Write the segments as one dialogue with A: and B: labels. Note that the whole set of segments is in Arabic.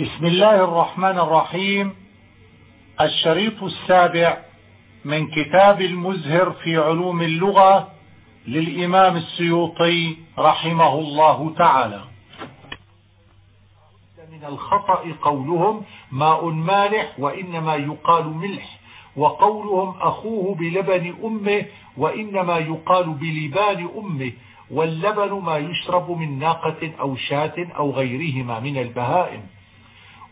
A: بسم الله الرحمن الرحيم. الشريط السابع من كتاب المزهر في علوم اللغة للإمام السيوطي رحمه الله تعالى. من الخطأ قولهم ماء مالح وإنما يقال ملح وقولهم أخوه بلبن أمه وإنما يقال بلبان أمه واللبن ما يشرب من ناقة أو شاة أو غيرهما من البهائم.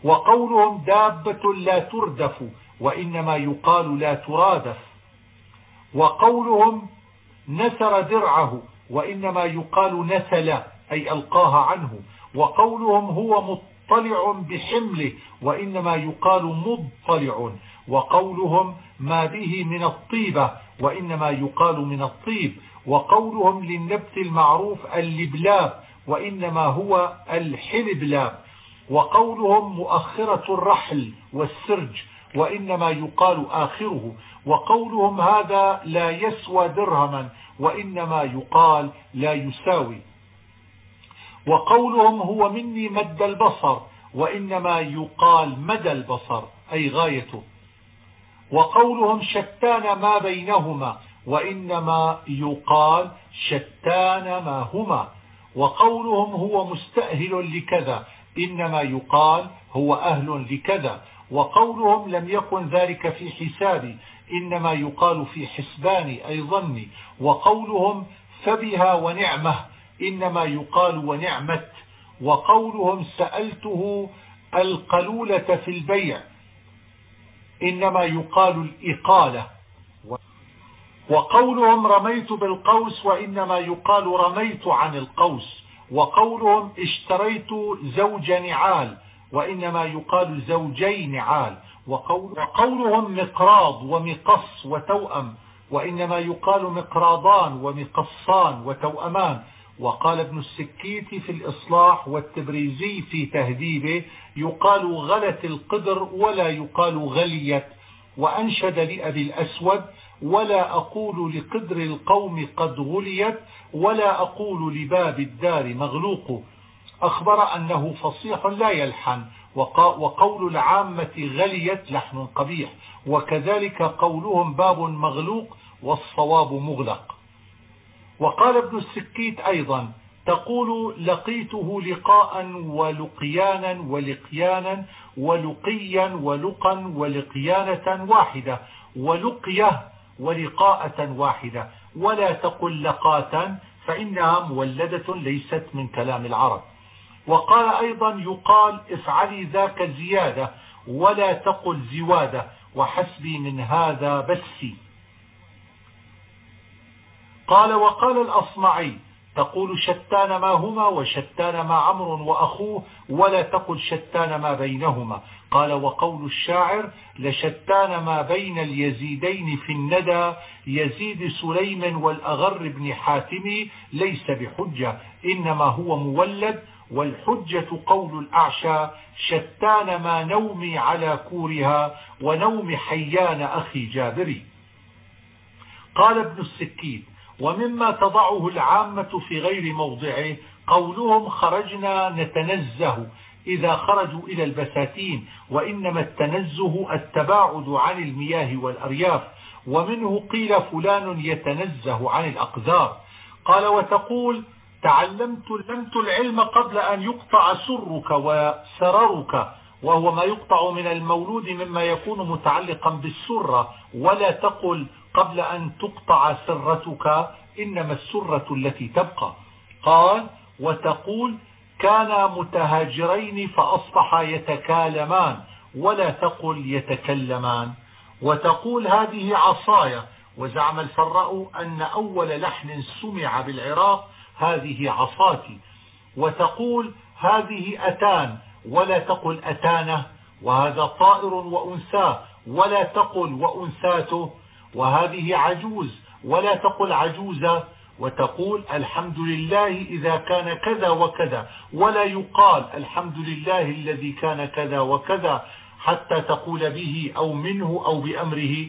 A: وقولهم دابة لا تردف وإنما يقال لا ترادف. وقولهم نثر درعه وإنما يقال نثل أي ألقاها عنه. وقولهم هو مطلع بحمله وإنما يقال مضطلع. وقولهم ما به من الطيبة وإنما يقال من الطيب. وقولهم للنبت المعروف اللبلاب وإنما هو الحلبلاب. وقولهم مؤخرة الرحل والسرج وإنما يقال آخره. وقولهم هذا لا يسوى درهما وإنما يقال لا يساوي. وقولهم هو مني مد البصر وإنما يقال مدى البصر أي غايته. وقولهم شتان ما بينهما وإنما يقال شتان ما هما. وقولهم هو مستأهل لكذا إنما يقال هو أهل لكذا وقولهم لم يكن ذلك في حسابي إنما يقال في حسباني أي ظني. وقولهم فبها ونعمة إنما يقال ونعمت. وقولهم سألته القلولة في البيع إنما يقال الإقالة. وقولهم رميت بالقوس وإنما يقال رميت عن القوس. وقولهم اشتريت زوج نعال وإنما يقال زوجي نعال. وقولهم مقراض ومقص وتوأم وإنما يقال مقراضان ومقصان وتوأمان. وقال ابن السكيت في الإصلاح والتبريزي في تهذيبه يقال غلت القدر ولا يقال غليت. وأنشد لأبي الأسود ولا أقول لقدر القوم قد غليت ولا أقول لباب الدار مغلوق. أخبر أنه فصيح لا يلحن وقول العامة غليت لحن قبيح. وكذلك قولهم باب مغلوق والصواب مغلق. وقال ابن السكيت أيضا تقول لقيته لقاء ولقيانا ولقيانا ولقيا ولقا ولقيانة واحدة. ولقية ولقاءة واحدة. ولا تقل لقاة فإنها مولدة ليست من كلام العرب. وقال أيضا يقال افعلي ذاك زيادة ولا تقل زوادة وحسبي من هذا بسي قال وقال الأصمعي تقول شتان ما هما وشتان ما عمر وأخوه ولا تقل شتان ما بينهما. قال وقول الشاعر لشتان ما بين اليزيدين في الندى يزيد سليم والأغر بن حاتم ليس بحجة إنما هو مولد والحجة قول الأعشى شتان ما نومي على كورها ونوم حيان أخي جابري. قال ابن السكين ومما تضعه العامة في غير موضعه قولهم خرجنا نتنزه. إذا خرجوا إلى البساتين وإنما التنزه التباعد عن المياه والأرياف. ومنه قيل فلان يتنزه عن الأقذار. قال وتقول تعلمت لمت العلم قبل أن يقطع سرك وسررك وهو ما يقطع من المولود مما يكون متعلقا بالسرة. ولا تقل قبل أن تقطع سرتك إنما السرة التي تبقى. قال وتقول كانا متهاجرين فأصبحا يتكالمان ولا تقل يتكلمان. وتقول هذه عصايا وزعم الفراء أن أول لحن سمع بالعراق هذه عصاتي. وتقول هذه أتان ولا تقل أتانة وهذا طائر وأنثاه ولا تقل وأنثاته. وهذه عجوز ولا تقل عجوزة وتقول الحمد لله إذا كان كذا وكذا ولا يقال الحمد لله الذي كان كذا وكذا حتى تقول به أو منه أو بأمره.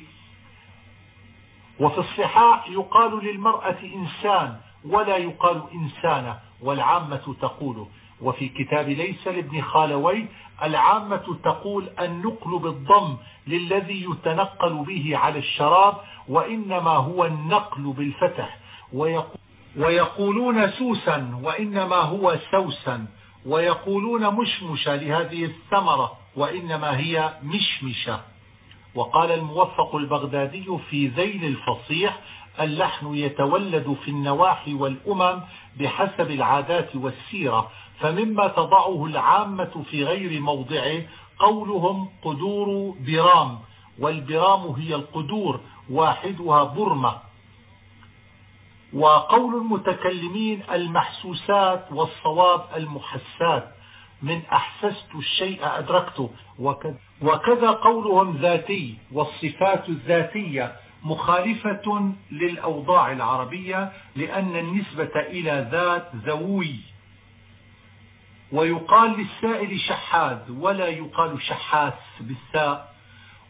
A: وفي الصحاح يقال للمرأة إنسان ولا يقال إنسانة والعامة تقول وفي كتاب ليس لابن خالوي العامة تقول النقل بالضم للذي يتنقل به على الشراب وإنما هو النقل بالفتح. ويقولون سوسا وإنما هو سوسا. ويقولون مشمشة لهذه الثمرة وإنما هي مشمشة. وقال الموفق البغدادي في ذيل الفصيح اللحن يتولد في النواحي والأمم بحسب العادات والسيرة. فمما تضعه العامة في غير موضعه قولهم قدور برام والبرام هي القدور واحدها برمة. وقول المتكلمين المحسوسات والصواب المحسات من أحسست الشيء أدركته. وكذا قولهم ذاتي والصفات الذاتية مخالفة للأوضاع العربية لأن النسبة إلى ذات ذوي. ويقال للسائل شحاذ ولا يقال شحاث بالساء.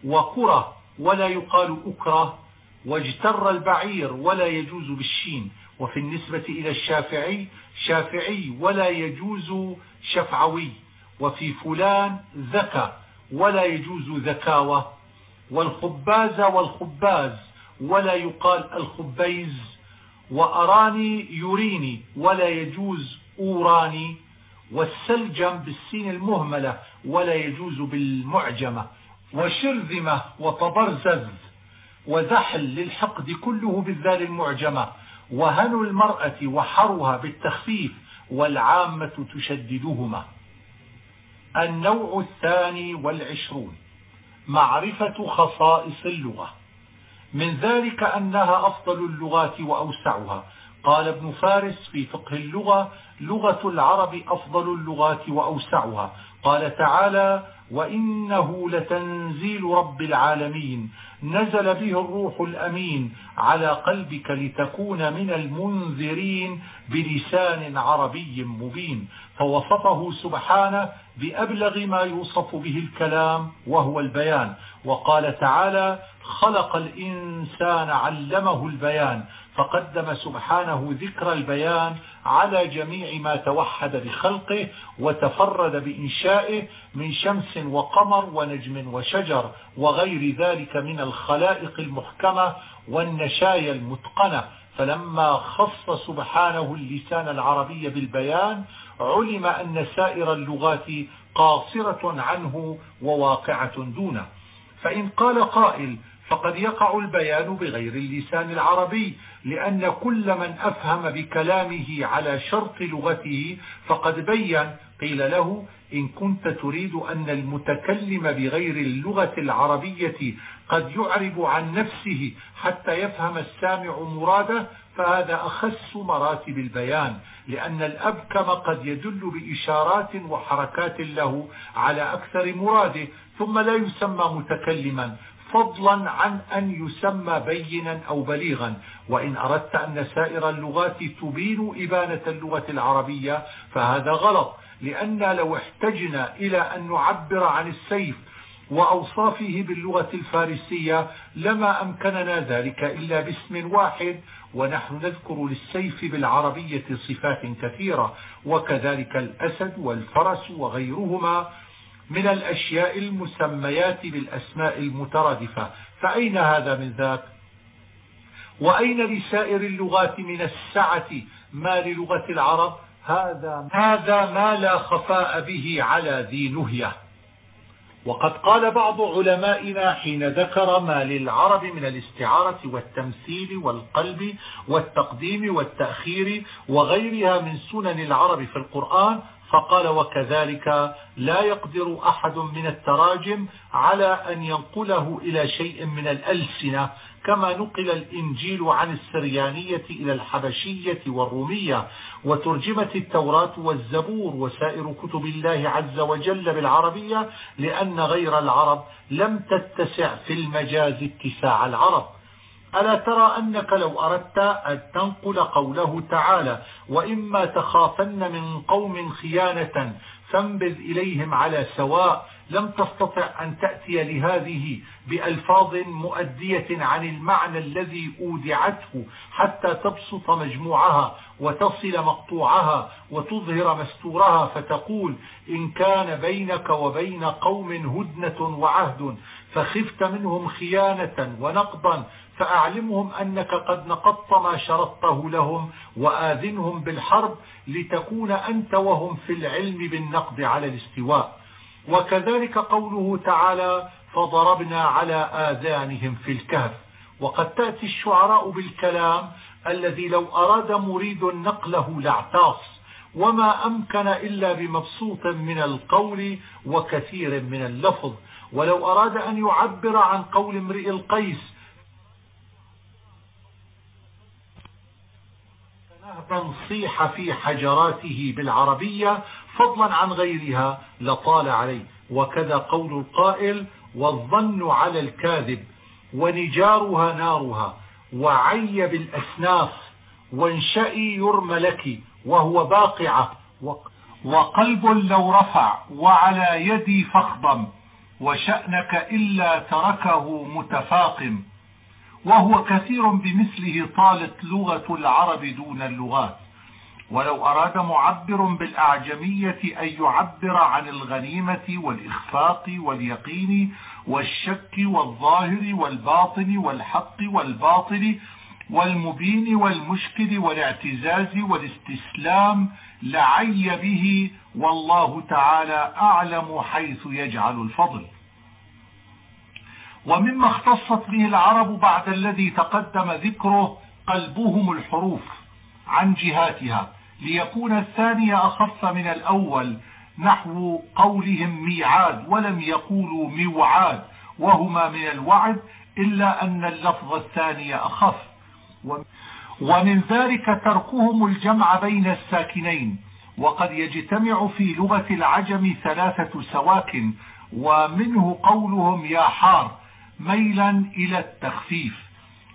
A: وكرة ولا يقال أكره واجتر البعير ولا يجوز بالشين. وفي النسبة إلى الشافعي شافعي ولا يجوز شفعوي. وفي فلان ذكى ولا يجوز ذكاوة. والخباز والخباز ولا يقال الخبيز. وأراني يريني ولا يجوز أوراني. والسلجم بالسين المهملة ولا يجوز بالمعجمة وشرذمة وطبرزز وزحل للحقد كله بالذال المعجمة وهن المرأة وحرها بالتخفيف والعامة تشددهما. النوع الثاني والعشرون معرفة خصائص اللغة. من ذلك أنها أفضل اللغات وأوسعها. قال ابن فارس في فقه اللغة لغة العرب أفضل اللغات وأوسعها. قال تعالى وإنه لتنزيل رب العالمين. نزل به الروح الأمين على قلبك لتكون من المنذرين بلسان عربي مبين. فوصفه سبحانه بأبلغ ما يوصف به الكلام وهو البيان. وقال تعالى خلق الإنسان علمه البيان. فقدم سبحانه ذكر البيان على جميع ما توحد بخلقه وتفرد بإنشائه من شمس وقمر ونجم وشجر وغير ذلك من الخلائق المحكمة والنشايا المتقنة. فلما خص سبحانه اللسان العربي بالبيان علم أن سائر اللغات قاصرة عنه وواقعة دونه. فإن قال قائل فقد يقع البيان بغير اللسان العربي لأن كل من أفهم بكلامه على شرط لغته فقد بين قيل له إن كنت تريد أن المتكلم بغير اللغة العربية قد يعرب عن نفسه حتى يفهم السامع مراده فهذا أخس مراتب البيان لأن الأبكم قد يدل بإشارات وحركات له على أكثر مراده ثم لا يسمى متكلما فضلا عن أن يسمى بينا أو بليغا. وإن أردت أن سائر اللغات تبين إبانة اللغة العربية فهذا غلط لأن لو احتجنا إلى أن نعبر عن السيف وأوصافه باللغة الفارسية لما أمكننا ذلك إلا باسم واحد. ونحن نذكر للسيف بالعربية صفات كثيرة وكذلك الأسد والفرس وغيرهما. من الأشياء المسميات بالأسماء المترادفة. فأين هذا من ذاك؟ وأين لسائر اللغات من السعة؟ ما للغة العرب؟ هذا, هذا ما لا خفاء به على ذي نهية. وقد قال بعض علمائنا حين ذكر ما للعرب من الاستعارة والتمثيل والقلب والتقديم والتأخير وغيرها من سنن العرب في القرآن فقال وكذلك لا يقدر أحد من التراجم على أن ينقله إلى شيء من الألسنة كما نقل الإنجيل عن السريانية إلى الحبشية والرومية وترجمت التوراة والزبور وسائر كتب الله عز وجل بالعربية لأن غير العرب لم تتسع في المجاز اتساع العرب. ألا ترى أنك لو أردت أن تنقل قوله تعالى وإما تخافن من قوم خيانة فانبذ إليهم على سواء. لم تستطع أن تأتي لهذه بألفاظ مؤدية عن المعنى الذي أودعته حتى تبسط مجموعها وتصل مقطوعها وتظهر مستورها فتقول إن كان بينك وبين قوم هدنة وعهد فخفت منهم خيانة ونقضا فأعلمهم أنك قد نقضت ما شرطته لهم وآذنهم بالحرب لتكون أنت وهم في العلم بالنقد على الاستواء. وكذلك قوله تعالى فضربنا على آذانهم في الكهف وقد تأتي الشعراء بالكلام الذي لو أراد مريد نقله لاعتاص. وما أمكن إلا بمبسوط من القول وكثير من اللفظ. ولو أراد أن يعبر عن قول امرئ القيس نهبا صيح في حجراته بالعربية فضلا عن غيرها لطال عليه. وكذا قول القائل والظن على الكاذب ونجارها نارها وعي بالأسناف وانشئي يرمى لك وهو باقعة. وقلب لو رفع وعلى يدي فخضم وشأنك إلا تركه متفاقم. وهو كثير بمثله طالت لغة العرب دون اللغات. ولو أراد معبر بالأعجمية أن يعبر عن الغنيمة والإخفاق واليقين والشك والظاهر والباطن والحق والباطل والمبين والمشكل والاعتزاز والاستسلام لعي به والله تعالى أعلم حيث يجعل الفضل. ومما اختصت به العرب بعد الذي تقدم ذكره قلبهم الحروف عن جهاتها ليكون الثاني أخف من الأول نحو قولهم ميعاد ولم يقولوا موعاد وهما من الوعد إلا أن اللفظ الثاني أخف ومن ذلك تركهم الجمع بين الساكنين وقد يجتمع في لغة العجم ثلاثة سواكن ومنه قولهم يا حار ميلا إلى التخفيف.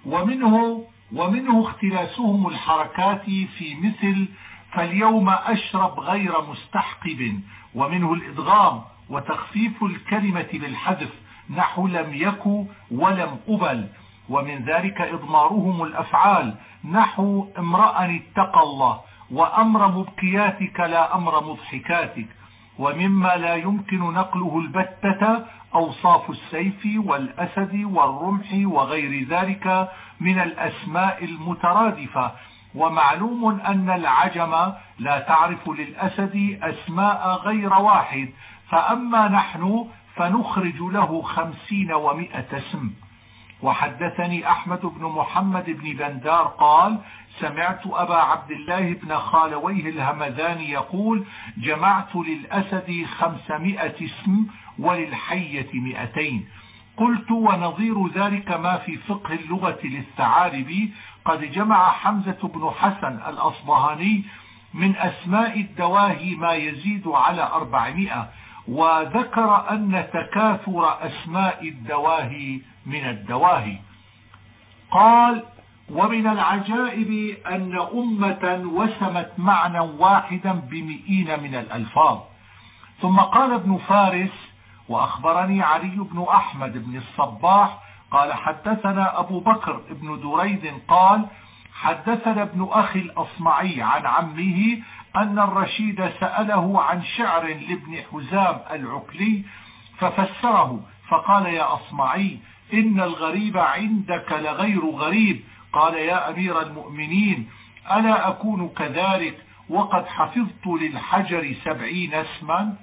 A: ومنه ومنه اختلاسهم الحركات في مثل فاليوم أشرب غير مستحقب. ومنه الإدغام وتخفيف الكلمة بالحذف نحو لم يك ولم أبل ومن ذلك إضمارهم الأفعال. نحو امرأ اتقى الله. وأمر مبكياتك لا أمر مضحكاتك. ومما لا يمكن نقله البتة أوصاف السيف والأسد والرمح وغير ذلك من الأسماء المترادفة. ومعلوم أن العجم لا تعرف للأسد أسماء غير واحد. فأما نحن فنخرج له خمسين ومئة اسم. وحدثني أحمد بن محمد بن بندار قال سمعت أبا عبد الله بن خالويه الهمذاني يقول جمعت للأسد خمسمائة اسم وللحية مئتين. قلت ونظير ذلك ما في فقه اللغة للثعالب. قد جمع حمزة بن حسن الأصبهاني من أسماء الدواهي ما يزيد على أربعمائة وذكر أن تكاثر أسماء الدواهي من الدواهي. قال ومن العجائب أن أمة وسمت معنى واحدا بمئين من الألفاظ. ثم قال ابن فارس وأخبرني علي بن أحمد بن الصباح قال حدثنا أبو بكر بن دريد قال حدثنا ابن أخي الأصمعي عن عمه أن الرشيد سأله عن شعر لابن حزام العكلي ففسره فقال يا أصمعي إن الغريب عندك لغير غريب. قال يا أمير المؤمنين ألا أكون كذلك؟ وقد حفظت للحجر سبعين اسما.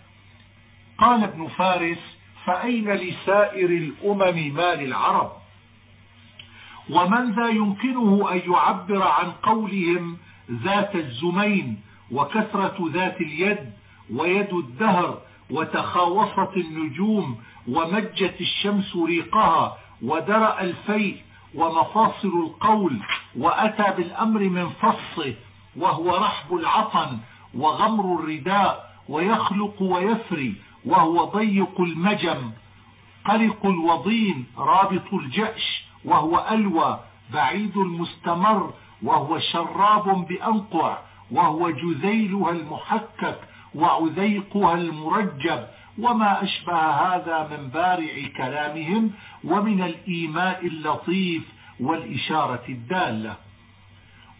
A: قال ابن فارس فأين لسائر الأمم ما للعرب؟ ومن ذا يمكنه أن يعبر عن قولهم ذات الزمين وكثرة ذات اليد ويد الدهر وتخاوصت النجوم ومجت الشمس ريقها ودرأ الفيء ومفاصل القول وأتى بالأمر من فصه وهو رحب العطن وغمر الرداء ويخلق ويفري وهو ضيق المجم قلق الوضين رابط الجأش وهو ألوى بعيد المستمر وهو شراب بأنقع وهو جذيلها المحكك وعذيقها المرجب. وما أشبه هذا من بارع كلامهم ومن الإيماء اللطيف والإشارة الدالة.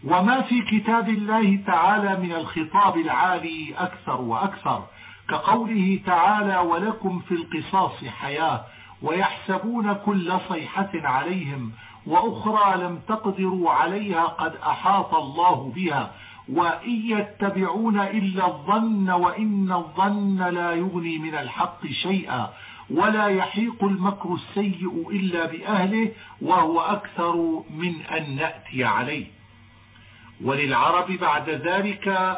A: وما في كتاب الله تعالى من الخطاب العالي أكثر وأكثر كقوله تعالى ولكم في القصاص حياة ويحسبون كل صيحة عليهم وأخرى لم تقدروا عليها قد أحاط الله بها وإن يتبعون إلا الظن وإن الظن لا يغني من الحق شيئا ولا يحيق المكر السيء إلا بأهله وهو أكثر من أن نأتي عليه وللعرب بعد ذلك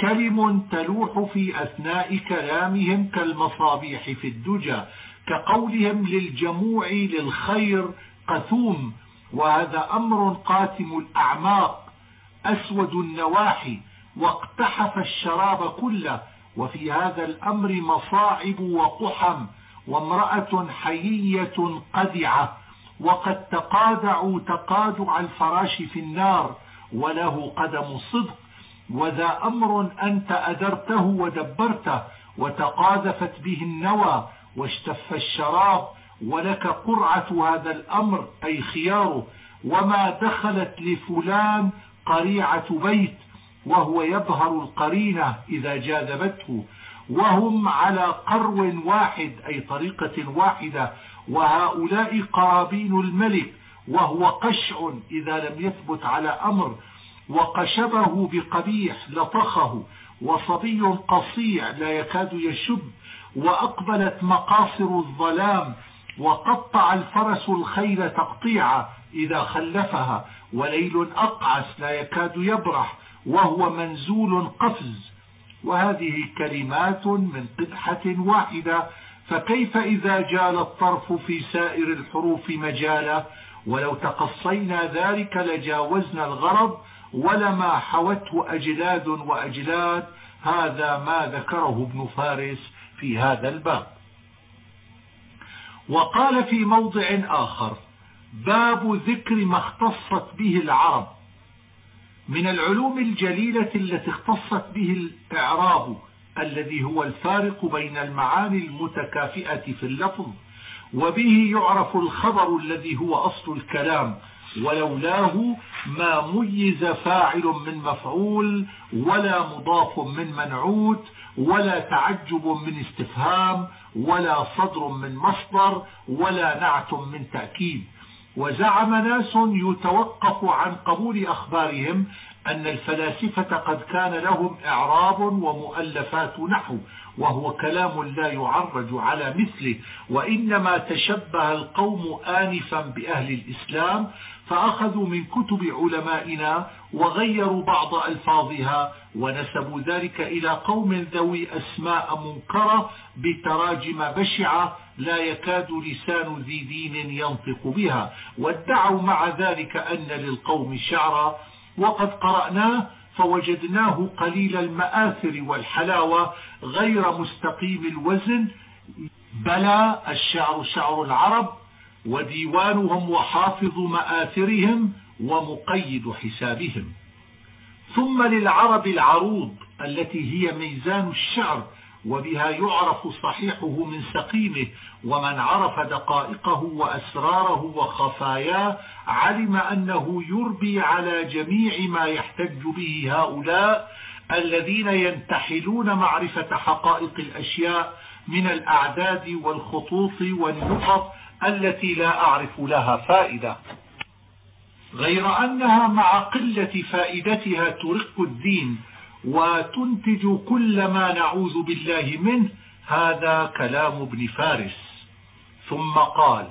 A: كلم تلوح في أثناء كلامهم كالمصابيح في الدجى كقولهم للجموع للخير قثوم وهذا أمر قاتم الأعماق أسود النواحي واقتحف الشراب كله وفي هذا الأمر مصاعب وقحم وامرأة حيية قدعة وقد تقادعوا تقادع الفراش في النار وله قدم صدق وذا أمر أنت أدرته ودبرته وتقاذفت به النوى واشتف الشراب ولك قرعة هذا الأمر أي خياره وما دخلت لفلان قريعة بيت وهو يظهر القرينة إذا جاذبته وهم على قرو واحد أي طريقة واحدة وهؤلاء قرابين الملك وهو قشع إذا لم يثبت على أمر وقشبه بقبيح لطخه وصبي قصيع لا يكاد يشب وأقبلت مقاصر الظلام وقطع الفرس الخيل تقطيعا إذا خلفها وليل أقعس لا يكاد يبرح وهو منزول قفز. وهذه كلمات من قدحة واحدة فكيف إذا جال الطرف في سائر الحروف مجالا؟ ولو تقصينا ذلك لجاوزنا الغرض ولما حوته أجلاد وأجلاد هذا ما ذكره ابن فارس في هذا الباب. وقال في موضع آخر باب ذكر ما اختصت به العرب. من العلوم الجليلة التي اختصت به الإعراب الذي هو الفارق بين المعاني المتكافئة في اللفظ وبه يعرف الخبر الذي هو أصل الكلام ولولاه ما ميز فاعل من مفعول ولا مضاف من منعوت ولا تعجب من استفهام ولا صدر من مصدر ولا نعت من تأكيد. وزعم ناس يتوقف عن قبول أخبارهم أن الفلاسفة قد كان لهم إعراب ومؤلفات نحو وهو كلام لا يعرج على مثله وإنما تشبه القوم آنفا بأهل الإسلام فأخذوا من كتب علمائنا وغيروا بعض ألفاظها ونسبوا ذلك إلى قوم ذوي أسماء منكرة بتراجم بشعة لا يكاد لسان ذي دين ينطق بها. وادعوا مع ذلك أن للقوم شعرا. وقد قرأناه فوجدناه قليل المآثر والحلاوة غير مستقيم الوزن. بلى الشعر شعر العرب وديوانهم وحافظ مآثرهم ومقيد حسابهم. ثم للعرب العروض التي هي ميزان الشعر وبها يعرف صحيحه من سقيمه ومن عرف دقائقه وأسراره وخفاياه علم أنه يربي على جميع ما يحتج به هؤلاء الذين ينتحلون معرفة حقائق الأشياء من الأعداد والخطوط والنقط التي لا أعرف لها فائدة. غير أنها مع قلة فائدتها ترق الدين وتنتج كل ما نعوذ بالله منه. هذا كلام ابن فارس. ثم قال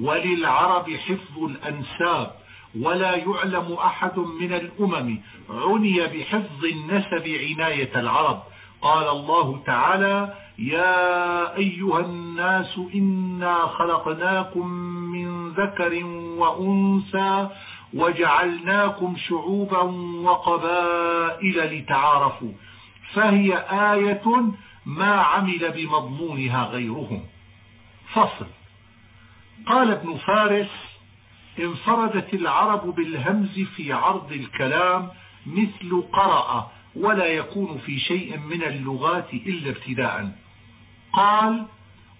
A: وللعرب حفظ الأنساب ولا يعلم أحد من الأمم عني بحفظ النسب عناية العرب. قال الله تعالى يا أيها الناس إنا خلقناكم من ذكر وأنثى وجعلناكم شعوبا وقبائل لتعارفوا فهي آية ما عمل بمضمونها غيرهم. فصل. قال ابن فارس انفردت العرب بالهمز في عرض الكلام مثل قرأ ولا يكون في شيء من اللغات إلا ابتداء. قال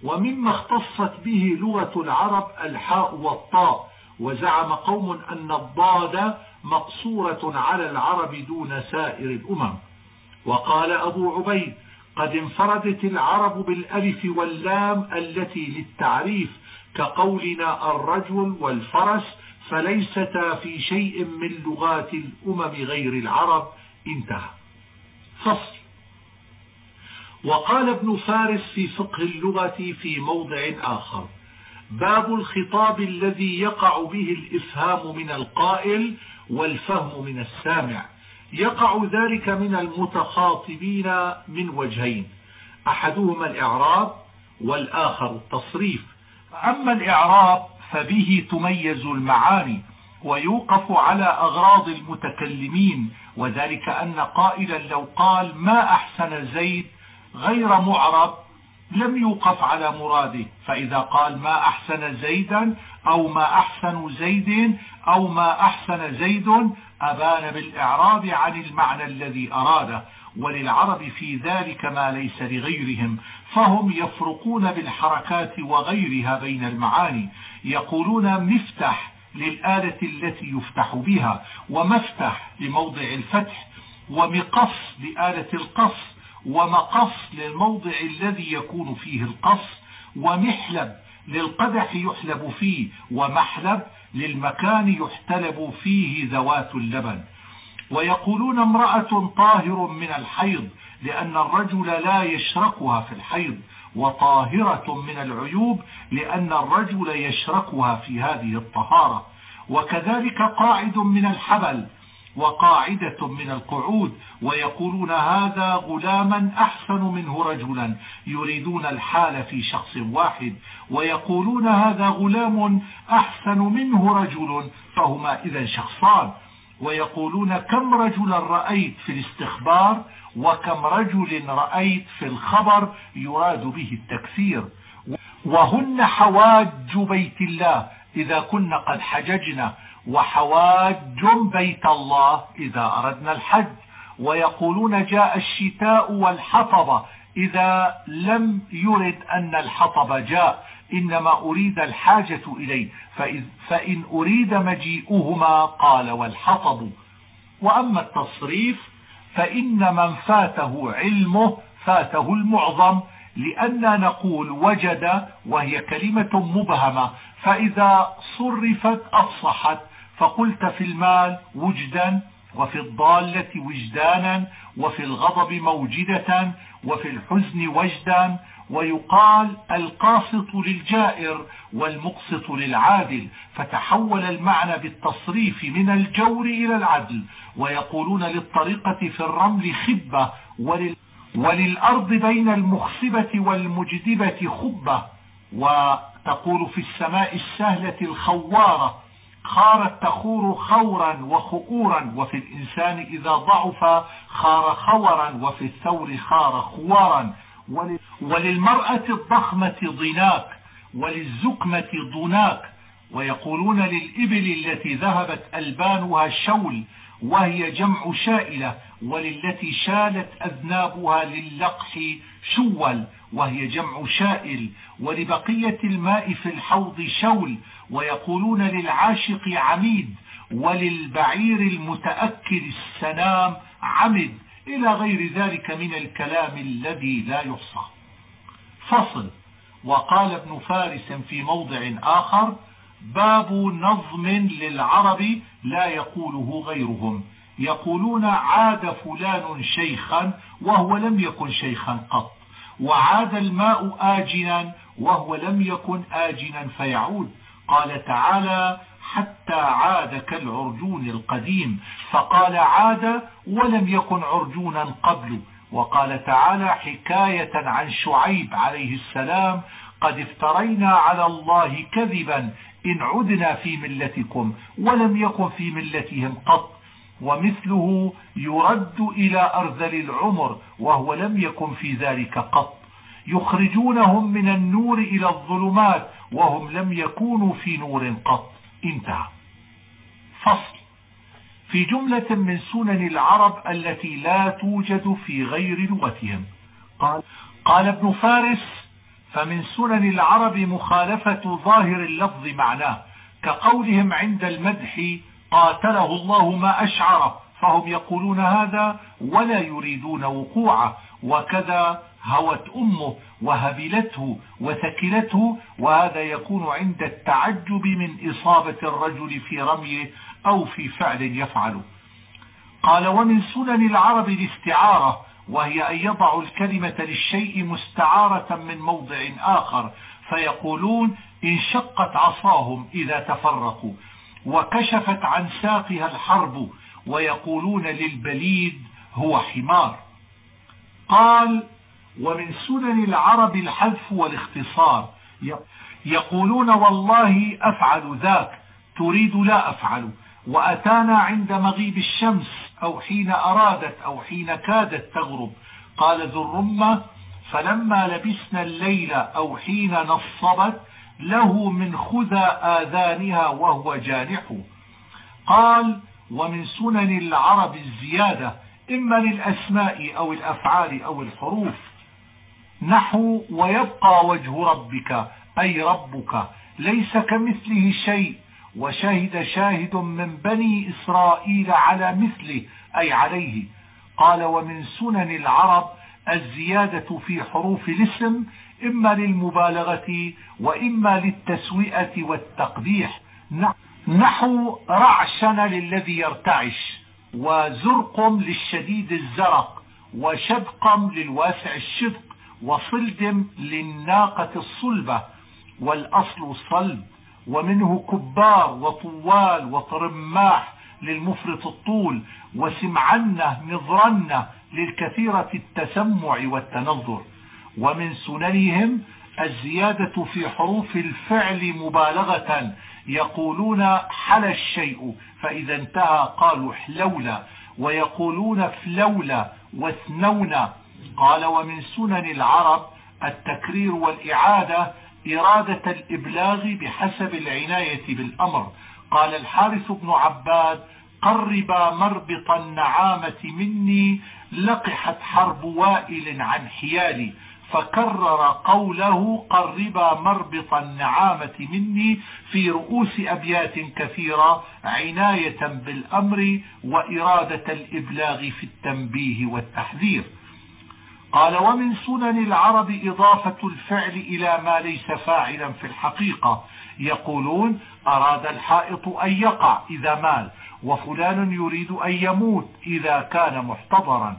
A: ومما اختصت به لغة العرب الحاء والطاء وزعم قوم أن الضاد مقصورة على العرب دون سائر الأمم. وقال أبو عبيد قد انفردت العرب بالألف واللام التي للتعريف كقولنا الرجل والفرس فليستا في شيء من لغات الأمم غير العرب. انتهى. فصل. وقال ابن فارس في فقه اللغة في موضع آخر باب الخطاب الذي يقع به الإفهام من القائل والفهم من السامع. يقع ذلك من المتخاطبين من وجهين أحدهما الإعراب والآخر التصريف. أما الإعراب فبه تميز المعاني. ويوقف على أغراض المتكلمين وذلك أن قائلا لو قال ما أحسن زيد غير معرب لم يوقف على مراده. فإذا قال ما أحسن زيدا أو ما أحسن زيد أو ما أحسن زيد أبان بالإعراب عن المعنى الذي أراده. وللعرب في ذلك ما ليس لغيرهم فهم يفرقون بالحركات وغيرها بين المعاني. يقولون مفتح للآلة التي يفتح بها ومفتح لموضع الفتح ومقص لآلة القص ومقص للموضع الذي يكون فيه القص ومحلب للقدح يحلب فيه ومحلب للمكان يحتلب فيه ذوات اللبن. ويقولون امرأة طاهر من الحيض لأن الرجل لا يشركها في الحيض. وطاهرة من العيوب لأن الرجل يشركها في هذه الطهارة. وكذلك قاعد من الحبل وقاعدة من القعود ويقولون هذا غلاما أحسن منه رجلا يريدون الحال في شخص واحد ويقولون هذا غلام أحسن منه رجل فهما إذا شخصان. ويقولون كم رجلا رأيت في الاستخبار وكم رجل رأيت في الخبر يراد به التكثير وهن حواج بيت الله إذا كن قد حججنا. وحواج بيت الله إذا أردنا الحج. ويقولون جاء الشتاء والحطب إذا لم يرد أن الحطب جاء إنما أريد الحاجة إليه. فإن أريد مجيئهما قال والحطب. وأما التصريف فإن من فاته علمه فاته المعظم لأن نقول وجد وهي كلمة مبهمة. فإذا صرفت أفصحت فقلت في المال وجدا وفي الضالة وجدانا وفي الغضب موجدة وفي الحزن وجدا ويقال القاسط للجائر والمقسط للعادل فتحول المعنى بالتصريف من الجور إلى العدل ويقولون للطريقة في الرمل خبة ولل وللأرض بين المخصبة والمجدبة خبة وتقول في السماء السهلة الخوارة خارت تخور خورا وخؤورا وفي الإنسان إذا ضعف خار خورا وفي الثور خار خوارا. وللمرأة الضخمة ضناك وللزكمة ضناك ويقولون للإبل التي ذهبت ألبانها شول وهي جمع شائلة وللتي شالت أذنابها للقح شول وهي جمع شائل ولبقية الماء في الحوض شول ويقولون للعاشق عميد وللبعير المتأكل السنام عمد إلى غير ذلك من الكلام الذي لا يحصى. فصل. وقال ابن فارس في موضع آخر باب نظم للعرب لا يقوله غيرهم. يقولون عاد فلان شيخا وهو لم يكن شيخا قط. وعاد الماء آجنا وهو لم يكن آجنا فيعود. قال تعالى حتى عاد كالعرجون القديم فقال عاد ولم يكن عرجونا قبل. وقال تعالى حكاية عن شعيب عليه السلام قد افترينا على الله كذبا إن عدنا في ملتكم ولم يكن في ملتهم قط. ومثله يرد إلى أرذل العمر وهو لم يكن في ذلك قط. يخرجونهم من النور إلى الظلمات وهم لم يكونوا في نور قط. انتهى. فصل. في جملة من سنن العرب التي لا توجد في غير لغتهم. قال, قال ابن فارس فمن سنن العرب مخالفة ظاهر اللفظ معناه كقولهم عند المدح قاتله الله ما أشعره فهم يقولون هذا ولا يريدون وقوعه وكذا هوت أمه. وهبلته وثكلته وهذا يكون عند التعجب من إصابة الرجل في رميه أو في فعل يفعله. قال ومن سنن العرب الاستعارة وهي أن يضعوا الكلمة للشيء مستعارة من موضع آخر فيقولون انشقت عصاهم إذا تفرقوا وكشفت عن ساقها الحرب ويقولون للبليد هو حمار قال ومن سنن العرب الحذف والاختصار. يقولون والله أفعل ذاك تريد لا أفعل. وأتانا عند مغيب الشمس أو حين أرادت أو حين كادت تغرب. قال ذو الرمة فلما لبسنا الليل أو حين نصبت له من خذى آذانها وهو جانح. قال ومن سنن العرب الزيادة إما للأسماء أو الأفعال أو الحروف. نحو ويبقى وجه ربك أي ربك ليس كمثله شيء. وشهد شاهد من بني إسرائيل على مثله أي عليه. قال ومن سنن العرب الزيادة في حروف الاسم إما للمبالغة وإما للتسوئة والتقبيح. نحو رعشن للذي يرتعش وزرقم للشديد الزرق وشدقم للواسع الشدق وصلدم للناقة الصلبة والأصل صلب ومنه كبار وطوال وطرماح للمفرط الطول وسمعنة نظرنة للكثيرة التسمع والتنظر. ومن سننهم الزيادة في حروف الفعل مبالغة يقولون حل الشيء فإذا انتهى قالوا حلولا ويقولون فلولا واثنونا. قال ومن سنن العرب التكرير والإعادة إرادة الإبلاغ بحسب العناية بالأمر. قال الحارث بن عباد قربا مربط النعامة مني لقحت حرب وائل عن حيالي. فكرر قوله قربا مربط النعامة مني في رؤوس أبيات كثيرة عناية بالأمر وإرادة الإبلاغ في التنبيه والتحذير. قال ومن سنن العرب إضافة الفعل إلى ما ليس فاعلا في الحقيقة. يقولون أراد الحائط أن يقع إذا مال وفلان يريد أن يموت إذا كان محتضرا.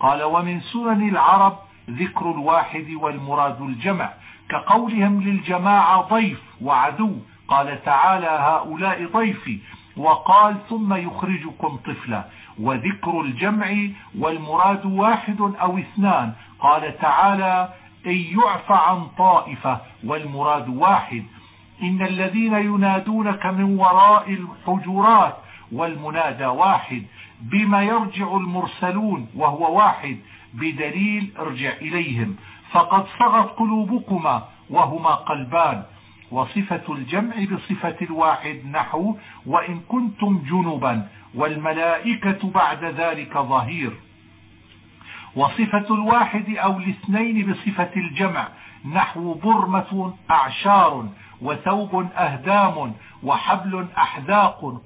A: قال ومن سنن العرب ذكر الواحد والمراد الجمع كقولهم للجماعة ضيف وعدو. قال تعالى هؤلاء ضيفي. وقال ثم يخرجكم طفلا. وذكر الجمع والمراد واحد أو اثنان. قال تعالى إن يعفى عن طائفة والمراد واحد. إن الذين ينادونك من وراء الحجرات والمنادى واحد. بما يرجع المرسلون وهو واحد. بدليل ارجع إليهم. فقد صغت قلوبكما وهما قلبان. وصفة الجمع بصفة الواحد نحو وإن كنتم جنبا والملائكة بعد ذلك ظهير. وصفة الواحد أو الاثنين بصفة الجمع نحو برمة أعشار وثوب أهدام وحبل أحذاق.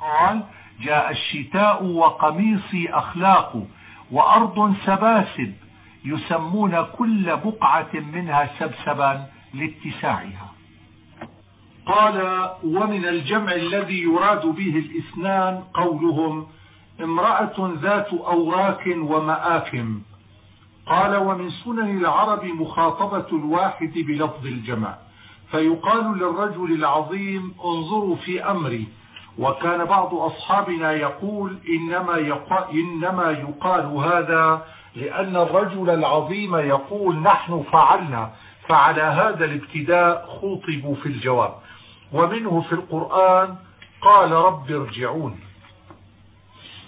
A: قال جاء الشتاء وقميصي أخلاق وأرض سباسب يسمون كل بقعة منها سبسبا لاتساعها. قال ومن الجمع الذي يراد به الإثنان قولهم امرأة ذات أوراك ومآكم. قال ومن سنن العرب مخاطبة الواحد بلفظ الجمع. فيقال للرجل العظيم انظروا في أمري. وكان بعض أصحابنا يقول إنما, يقال, إنما يقال هذا لأن الرجل العظيم يقول نحن فعلنا. فعلى هذا الابتداء خوطبوا في الجواب. ومنه في القرآن قال رب ارجعون.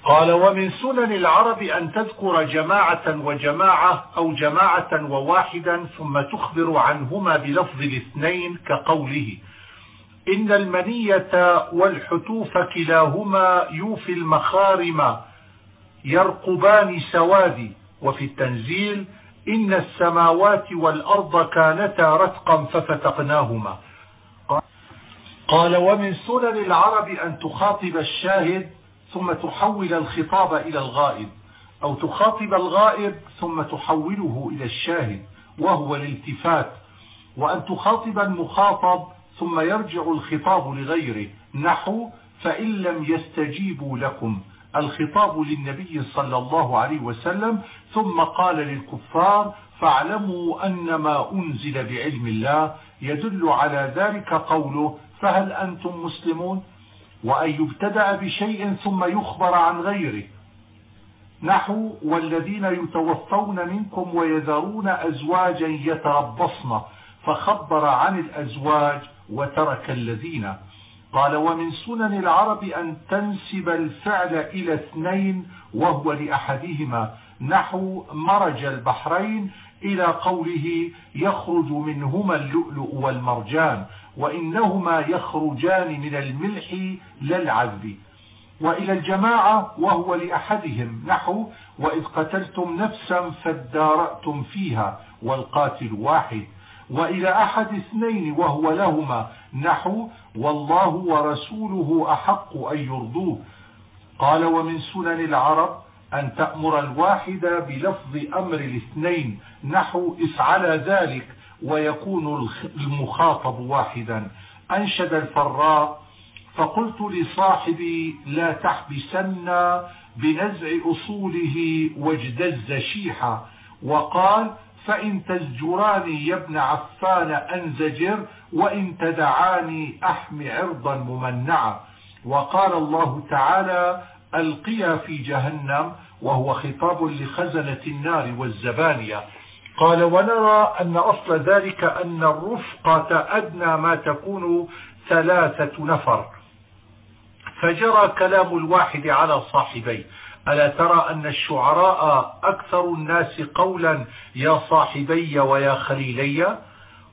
A: قال ومن سنن العرب أن تذكر جماعة وجماعة أو جماعة وواحدا ثم تخبر عنهما بلفظ الاثنين كقوله. إن المنية والحتوف كلاهما يوفي المخارم يرقبان سوادي. وفي التنزيل إن السماوات والأرض كانتا رتقا ففتقناهما. قال ومن سنن العرب أن تخاطب الشاهد ثم تحول الخطاب إلى الغائب أو تخاطب الغائب ثم تحوله إلى الشاهد وهو الالتفات. وأن تخاطب المخاطب ثم يرجع الخطاب لغيره نحو فإن لم يستجيبوا لكم. الخطاب للنبي صلى الله عليه وسلم ثم قال للكفار فاعلموا أن ما أنزل بعلم الله يدل على ذلك قوله فهل أنتم مسلمون؟ وأن يبتدأ بشيء ثم يخبر عن غيره. نحو والذين يتوفون منكم ويذرون أزواجا يتربصن فخبر عن الأزواج وترك الذين قال ومن سنن العرب أن تنسب الفعل إلى اثنين وهو لأحدهما نحو مرج البحرين إلى قوله يخرج منهما اللؤلؤ والمرجان وإنهما يخرجان من الملح للعذب. وإلى الجماعة وهو لأحدهم نحو وإذ قتلتم نفسا فادارأتم فيها والقاتل واحد. وإلى أحد اثنين وهو لهما نحو والله ورسوله أحق أن يرضوه. قال ومن سنن العرب أن تأمر الواحد بلفظ أمر الاثنين نحو افعل ذلك ويكون المخاطب واحدا. أنشد الفراء فقلت لصاحبي لا تحبسن بنزع أصوله واجتز شيحا وقال فإن تزجراني يا ابن عفان أنزجر وإن تدعاني أحمي عرضا ممنعا. وقال الله تعالى ألقيا في جهنم وهو خطاب لخزنة النار والزبانية. قال ونرى أن أصل ذلك أن الرفقة أدنى ما تكون ثلاثة نفر. فجرى كلام الواحد على صاحبيه. ألا ترى أن الشعراء أكثر الناس قولا يا صاحبي ويا خليلي؟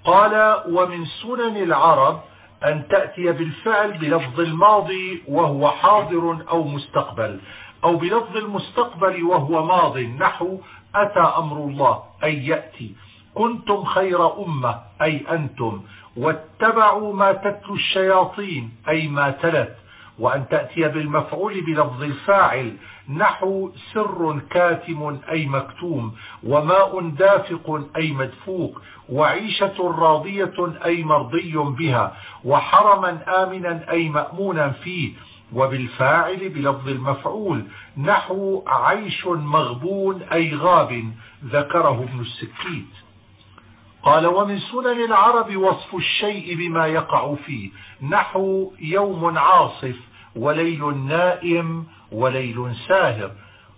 A: قال ومن سنن العرب أن تأتي بالفعل بلفظ الماضي وهو حاضر أو مستقبل أو بلفظ المستقبل وهو ماض نحو أتى أمر الله أي يأتي. كنتم خير أمة أي أنتم. واتبعوا ما تتلو الشياطين أي ما تلت. وأن تأتي بالمفعول بلفظ الفاعل نحو سر كاتم أي مكتوم وماء دافق أي مدفوق وعيشة راضية أي مرضي بها وحرما آمنا أي مأمونا فيه وبالفاعل بلفظ المفعول نحو عيش مغبون أي غاب ذكره ابن السكيت. قال ومن سنن العرب وصف الشيء بما يقع فيه نحو يوم عاصف وليل نائم وليل ساهر.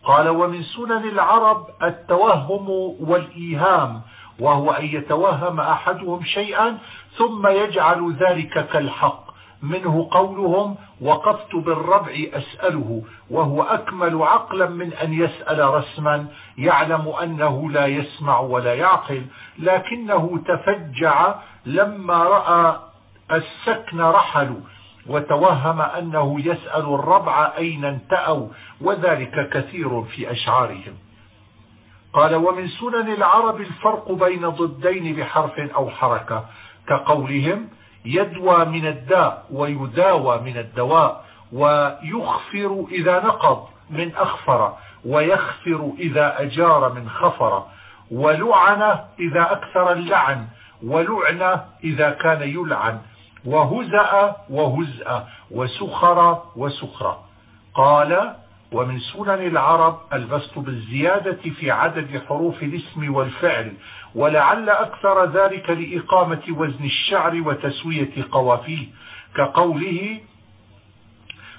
A: قال ومن سنن العرب التوهم والإيهام وهو أن يتوهم أحدهم شيئا ثم يجعل ذلك كالحق. منه قولهم وقفت بالربع أسأله وهو أكمل عقلا من أن يسأل رسما يعلم أنه لا يسمع ولا يعقل لكنه تفجع لما رأى السكن رحلوا. وتوهم أنه يسأل الربع أين انتأوا وذلك كثير في أشعارهم. قال ومن سنن العرب الفرق بين ضدين بحرف أو حركة كقولهم يدوى من الداء ويداوى من الدواء ويخفر إذا نقض من أخفر ويخفر إذا أجار من خفر ولعن إذا أكثر اللعن ولعن إذا كان يلعن وهزأ وهزأ وسخر وسخر. قال ومن سنن العرب البسط بالزيادة في عدد حروف الاسم والفعل ولعل أكثر ذلك لإقامة وزن الشعر وتسوية قوافيه كقوله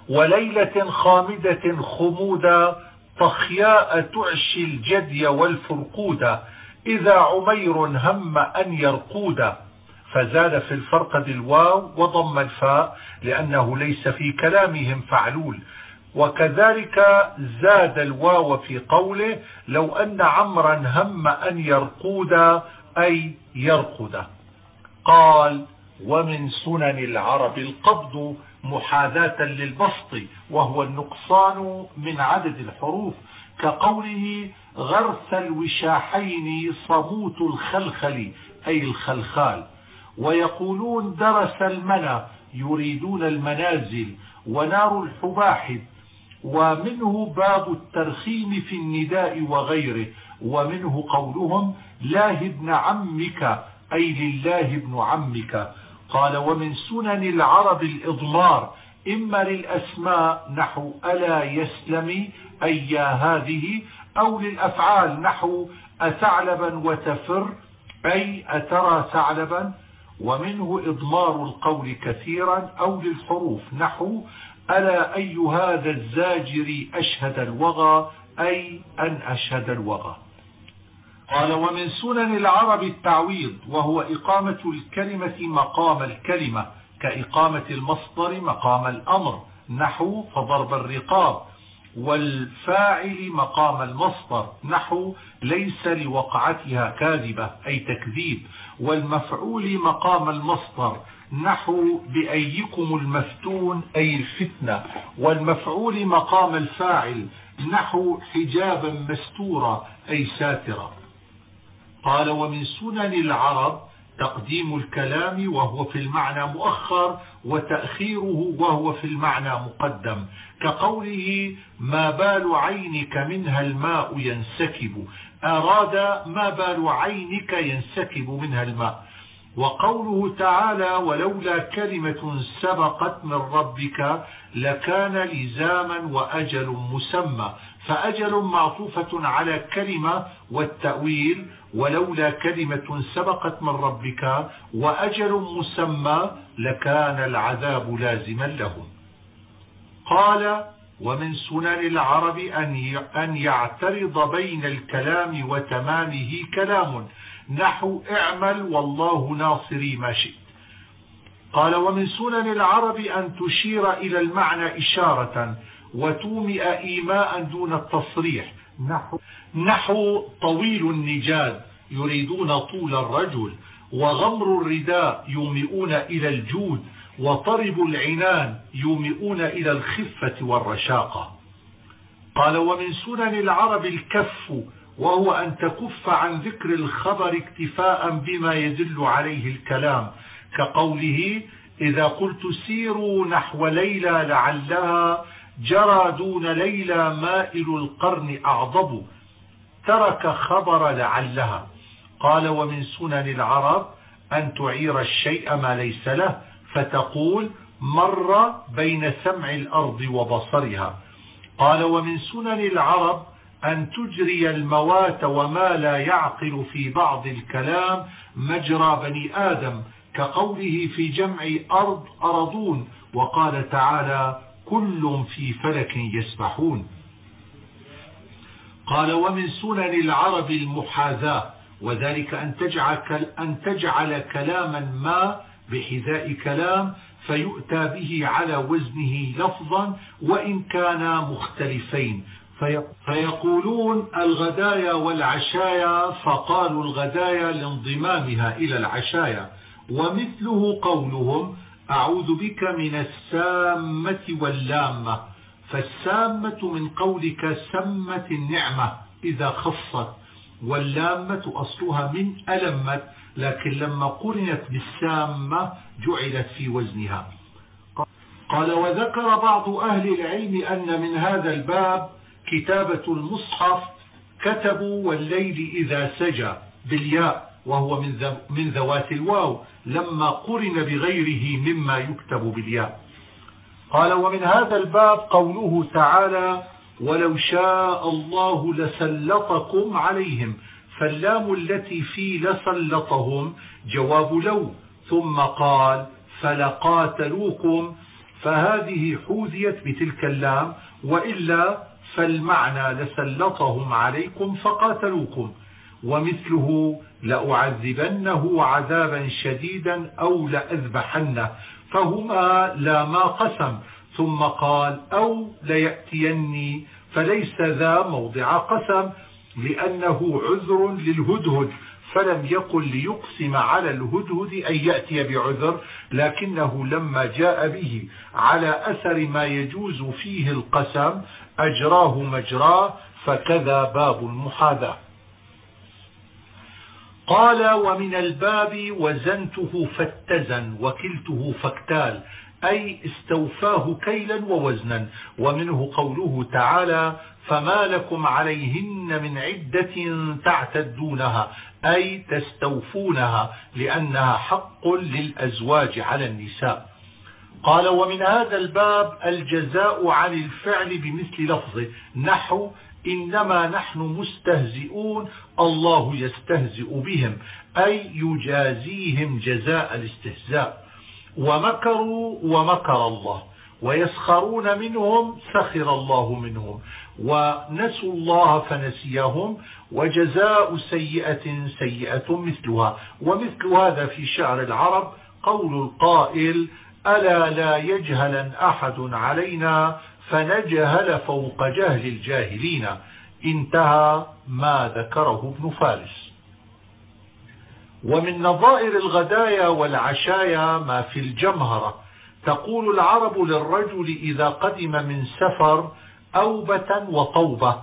A: وليلة خامدة خمودا طخياء تعشي الجدي والفرقود إذا عمير هم أن يرقود فزاد في الفرقد الواو وضم الفاء لأنه ليس في كلامهم فعلول. وكذلك زاد الواو في قوله لو أن عمرا هم أن يرقود أي يرقد. قال ومن سنن العرب القبض محاذاة للبسط وهو النقصان من عدد الحروف كقوله غرس الوشاحين صموت الخلخل أي الخلخال. ويقولون درس المنى يريدون المنازل ونار الحباحث ومنه باب الترخيم في النداء وغيره ومنه قولهم لاه ابن عمك أي لله ابن عمك. قال ومن سنن العرب الإضمار إما للأسماء نحو ألا يسلمي أي يا هذه أو للأفعال نحو أثعلبا وتفر أي أترى ثعلبا. ومنه إضمار القول كثيرا أو للحروف نحو ألا أي هذا الزاجر أشهد الوغى أي أن أشهد الوغى؟ قال ومن سنن العرب التعويض وهو إقامة الكلمة مقام الكلمة كإقامة المصدر مقام الأمر نحو فضرب الرقاب. والفاعل مقام المصدر نحو ليس لوقعتها كاذبة أي تكذيب. والمفعول مقام المصدر نحو بأيكم المفتون أي الفتنة. والمفعول مقام الفاعل نحو حجابا مستورا أي ساترا. قال ومن سنن العرب تقديم الكلام وهو في المعنى مؤخر وتأخيره وهو في المعنى مقدم. كقوله ما بال عينك منها الماء ينسكب أراد ما بال عينك ينسكب منها الماء وقوله تعالى ولولا كلمة سبقت من ربك لكان لزاما وأجل مسمى فأجل معطوفة على كلمة والتأويل ولولا كلمة سبقت من ربك وأجل مسمى لكان العذاب لازما لهم. قال ومن سنن العرب أن يعترض بين الكلام وتمامه كلام. نحو اعمل والله ناصري ما شئت. قال ومن سنن العرب أن تشير إلى المعنى إشارة. وتومئ إيماء دون التصريح. نحو, نحو طويل النجاد يريدون طول الرجل وغمر الرداء يومئون إلى الجود وطرب العنان يومئون إلى الخفة والرشاقة. قال ومن سنن العرب الكف وهو أن تكف عن ذكر الخبر اكتفاء بما يدل عليه الكلام كقوله إذا قلت سيروا نحو ليلى لعلها جرى دون ليلى مائل القرن أعضب ترك خبر لعلها. قال ومن سنن العرب أن تعير الشيء ما ليس له فتقول مر بين سمع الأرض وبصرها قال ومن سنن العرب أن تجري الموات وما لا يعقل في بعض الكلام مجرى بني آدم كقوله في جمع أرض أرضون وقال تعالى كل في فلك يسبحون. قال ومن سنن العرب المحاذاة وذلك أن تجعل, أن تجعل كلاما ما بحذاء كلام فيؤتى به على وزنه لفظا وإن كانا مختلفين. فيقولون الغدايا والعشايا فقالوا الغدايا لانضمامها إلى العشايا ومثله قولهم أعوذ بك من السامة واللامة. فالسامة من قولك سمت النعمة إذا خصت. واللامة أصلها من ألمت لكن لما قرنت بالسامة جعلت في وزنها. قال وذكر بعض أهل العلم أن من هذا الباب كتابة المصحف كتبوا والليل إذا سجى بالياء. وهو من من ذوات الواو لما قرن بغيره مما يكتب بالياء. قال ومن هذا الباب قوله تعالى ولو شاء الله لسلطكم عليهم فاللام التي في لسلطهم جواب لو ثم قال فلقاتلوكم فهذه حوذيت بتلك اللام وإلا فالمعنى لسلطهم عليكم فقاتلوكم. ومثله لأعذبنه عذابا شديدا أو لأذبحنه فهما لا ما قسم. ثم قال أو ليأتيني فليس ذا موضع قسم لأنه عذر للهدهد فلم يقل ليقسم على الهدهد أن يأتي بعذر لكنه لما جاء به على أثر ما يجوز فيه القسم أجراه مجراه فكذا باب المحاذاة. قال ومن الباب وزنته فاتزن وكلته فاكتال أي استوفاه كيلا ووزنا ومنه قوله تعالى فما لكم عليهن من عدة تعتدونها أي تستوفونها لأنها حق للأزواج على النساء. قال ومن هذا الباب الجزاء عن الفعل بمثل لفظه نحو إنما نحن مستهزئون الله يستهزئ بهم أي يجازيهم جزاء الاستهزاء. ومكروا ومكر الله ويسخرون منهم سخر الله منهم ونسوا الله فنسيهم وجزاء سيئة سيئة مثلها. ومثل هذا في شعر العرب قول القائل ألا لا يجهلا أحد علينا فنجهل فوق جهل الجاهلين. انتهى ما ذكره ابن فارس. ومن نظائر الغدايا والعشايا ما في الجمهرة. تقول العرب للرجل إذا قدم من سفر أوبة وطوبة.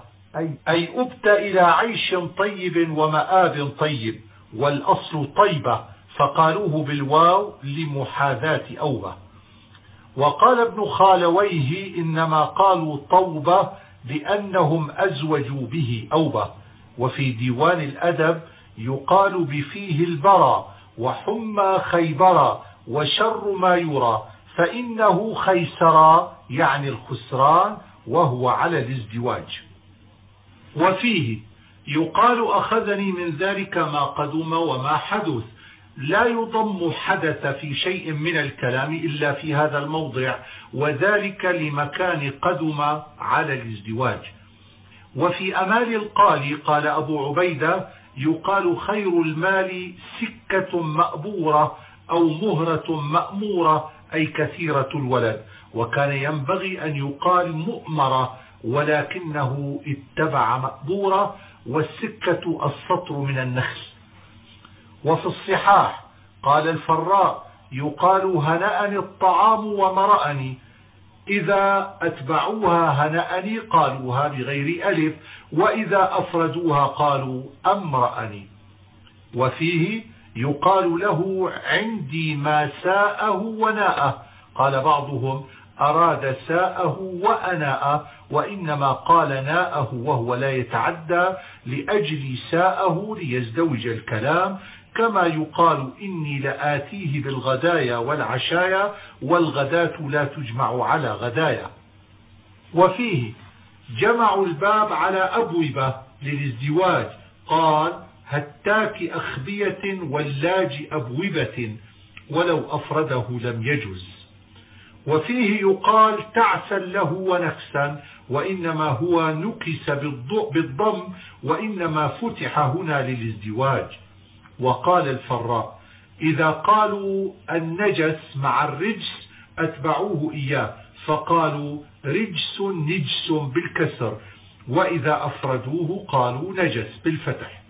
A: أي أبت إلى عيش طيب ومآب طيب. والأصل طيبة. فقالوه بالواو لمحاذاة أوبة. وقال ابن خالويه إنما قالوا طوبة لأنهم أزوجوا به أوبة. وفي ديوان الأدب يقال بفيه البرى وحمى خيبرى وشر ما يرى فإنه خيسرا يعني الخسران وهو على الازدواج. وفيه يقال أخذني من ذلك ما قدم وما حدث لا يضم حدث في شيء من الكلام إلا في هذا الموضع وذلك لمكان قدم على الازدواج. وفي أمال القالي قال أبو عبيدة يقال خير المال سكة مأبورة أو مهرة مأمورة أي كثيرة الولد. وكان ينبغي أن يقال مؤمرة ولكنه اتبع مأبورة والسكة السطر من النخل. وفي الصحاح قال الفراء يقال هنأني الطعام ومرأني. إذا أتبعوها هنأني قالوها بغير ألف وإذا أفردوها قالوا أمرأني. وفيه يقال له عندي ما ساءه وناءه. قال بعضهم أراد ساءه وأناءه وإنما قال ناءه وهو لا يتعدى لأجل ساءه ليزدوج الكلام. كما يقال إني لآتيه بالغدايا والعشايا والغداة لا تجمع على غدايا. وفيه جمعوا الباب على أبوبة للازدواج. قال هتاك أخبية واللاج أبوبة ولو أفرده لم يجز. وفيه يقال تعسا له ونفسا وإنما هو نكس بالضم وإنما فتح هنا للازدواج. وقال الفراء إذا قالوا النجس مع الرجس أتبعوه إياه. فقالوا رجس نجس بالكسر وإذا أفردوه قالوا نجس بالفتح.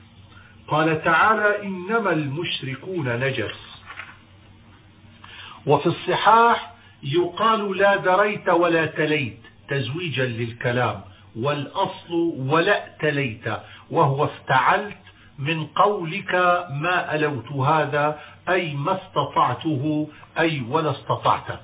A: قال تعالى إنما المشركون نجس. وفي الصحاح يقال لا دريت ولا تليت تزويجا للكلام والأصل ولا تليت وهو افتعلت من قولك ما ألوت هذا أي ما استطعته أي ولا استطعت.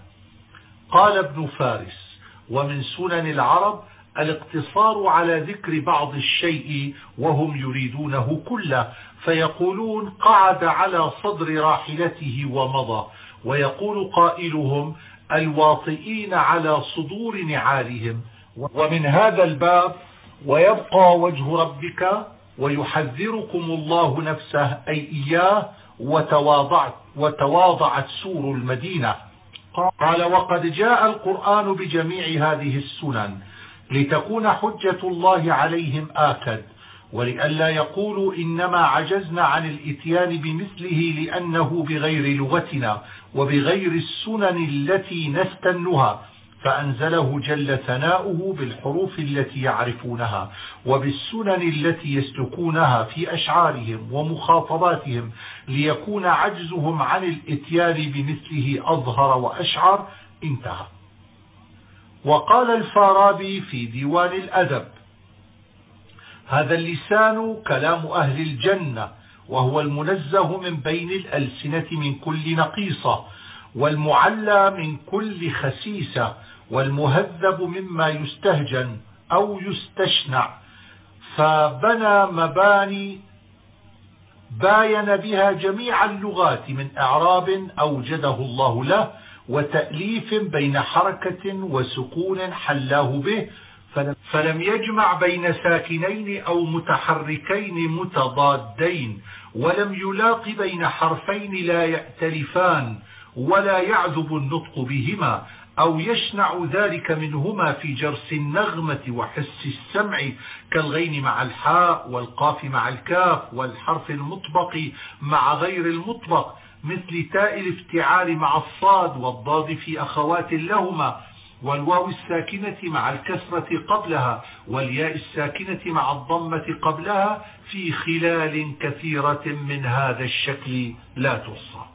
A: قال ابن فارس ومن سنن العرب الاقتصار على ذكر بعض الشيء وهم يريدونه كله فيقولون قعد على صدر راحلته ومضى ويقول قائلهم الواطئين على صدور نعالهم. ومن هذا الباب ويبقى وجه ربك ويحذركم الله نفسه أي إياه وتواضعت, وتواضعت سور المدينة. قال وقد جاء القرآن بجميع هذه السنن لتكون حجة الله عليهم آكد ولئلا يقولوا إنما عجزنا عن الإتيان بمثله لأنه بغير لغتنا وبغير السنن التي نستنها فأنزله جل ثناؤه بالحروف التي يعرفونها وبالسنن التي يسلكونها في أشعارهم ومخاطباتهم ليكون عجزهم عن الإتيان بمثله أظهر وأشعر انتهى. وقال الفارابي في ديوان الأدب هذا اللسان كلام أهل الجنة وهو المنزه من بين الألسنة من كل نقيصة والمعلى من كل خسيسة والمهذب مما يستهجن أو يستشنع. فبنى مباني باين بها جميع اللغات من إعراب أوجده الله له وتأليف بين حركة وسكون حلاه به. فلم يجمع بين ساكنين أو متحركين متضادين ولم يلاق بين حرفين لا يأتلفان ولا يعذب النطق بهما. أو يشنع ذلك منهما في جرس النغمة وحس السمع كالغين مع الحاء والقاف مع الكاف والحرف المطبق مع غير المطبق مثل تاء الافتعال مع الصاد والضاد في أخوات لهما والواو الساكنة مع الكسرة قبلها والياء الساكنة مع الضمة قبلها في خلال كثيرة من هذا الشكل لا تصى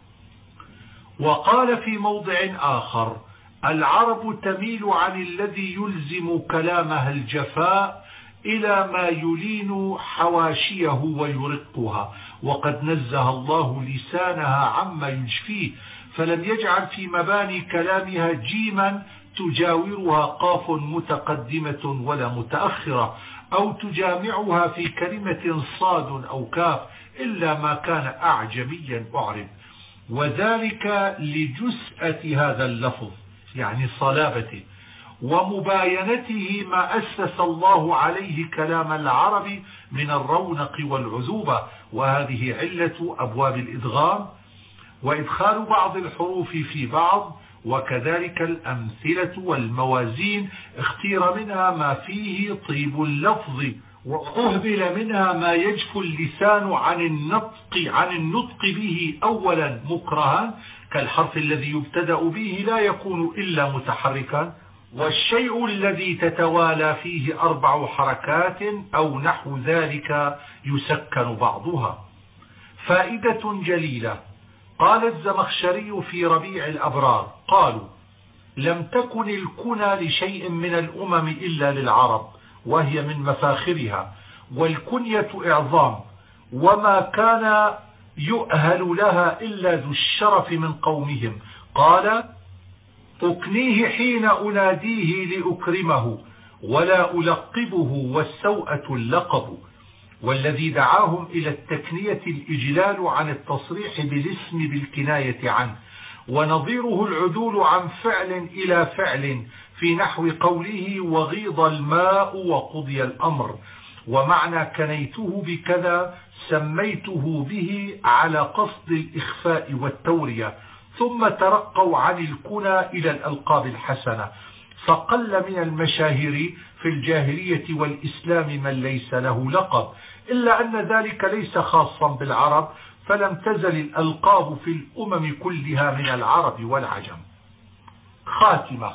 A: وقال في موضع آخر العرب تميل عن الذي يلزم كلامها الجفاء إلى ما يلين حواشيه ويرقها. وقد نزه الله لسانها عما يجفيه فلم يجعل في مباني كلامها جيما تجاورها قاف متقدمة ولا متأخرة أو تجامعها في كلمة صاد أو كاف إلا ما كان أعجميا أعرب. وذلك لجسأة هذا اللفظ. يعني صلابته ومباينته ما أسس الله عليه كلام العرب من الرونق والعذوبة وهذه علة أبواب الإدغام وإدخال بعض الحروف في بعض وكذلك الأمثلة والموازين اختير منها ما فيه طيب اللفظ وأهبل منها ما يجف اللسان عن النطق عن النطق به أولا مكرها كالحرف الذي يبتدأ به لا يكون إلا متحركا والشيء الذي تتوالى فيه أربع حركات أو نحو ذلك يسكن بعضها. فائدة جليلة. قال الزمخشري في ربيع الأبرار قالوا لم تكن الكنى لشيء من الأمم إلا للعرب وهي من مفاخرها والكنية إعظام وما كان يؤهل لها إلا ذو الشرف من قومهم. قال أكنيه حين أناديه لأكرمه ولا ألقبه والسوءة اللقب. والذي دعاهم إلى التكنية الإجلال عن التصريح بالاسم بالكناية عنه. ونظيره العدول عن فعل إلى فعل في نحو قوله وغيض الماء وقضي الأمر. ومعنى كنيته بكذا سميته به على قصد الإخفاء والتورية ثم ترقوا عن الكنى إلى الألقاب الحسنة. فقل من المشاهير في الجاهلية والإسلام من ليس له لقب إلا أن ذلك ليس خاصا بالعرب فلم تزل الألقاب في الأمم كلها من العرب والعجم. خاتمة.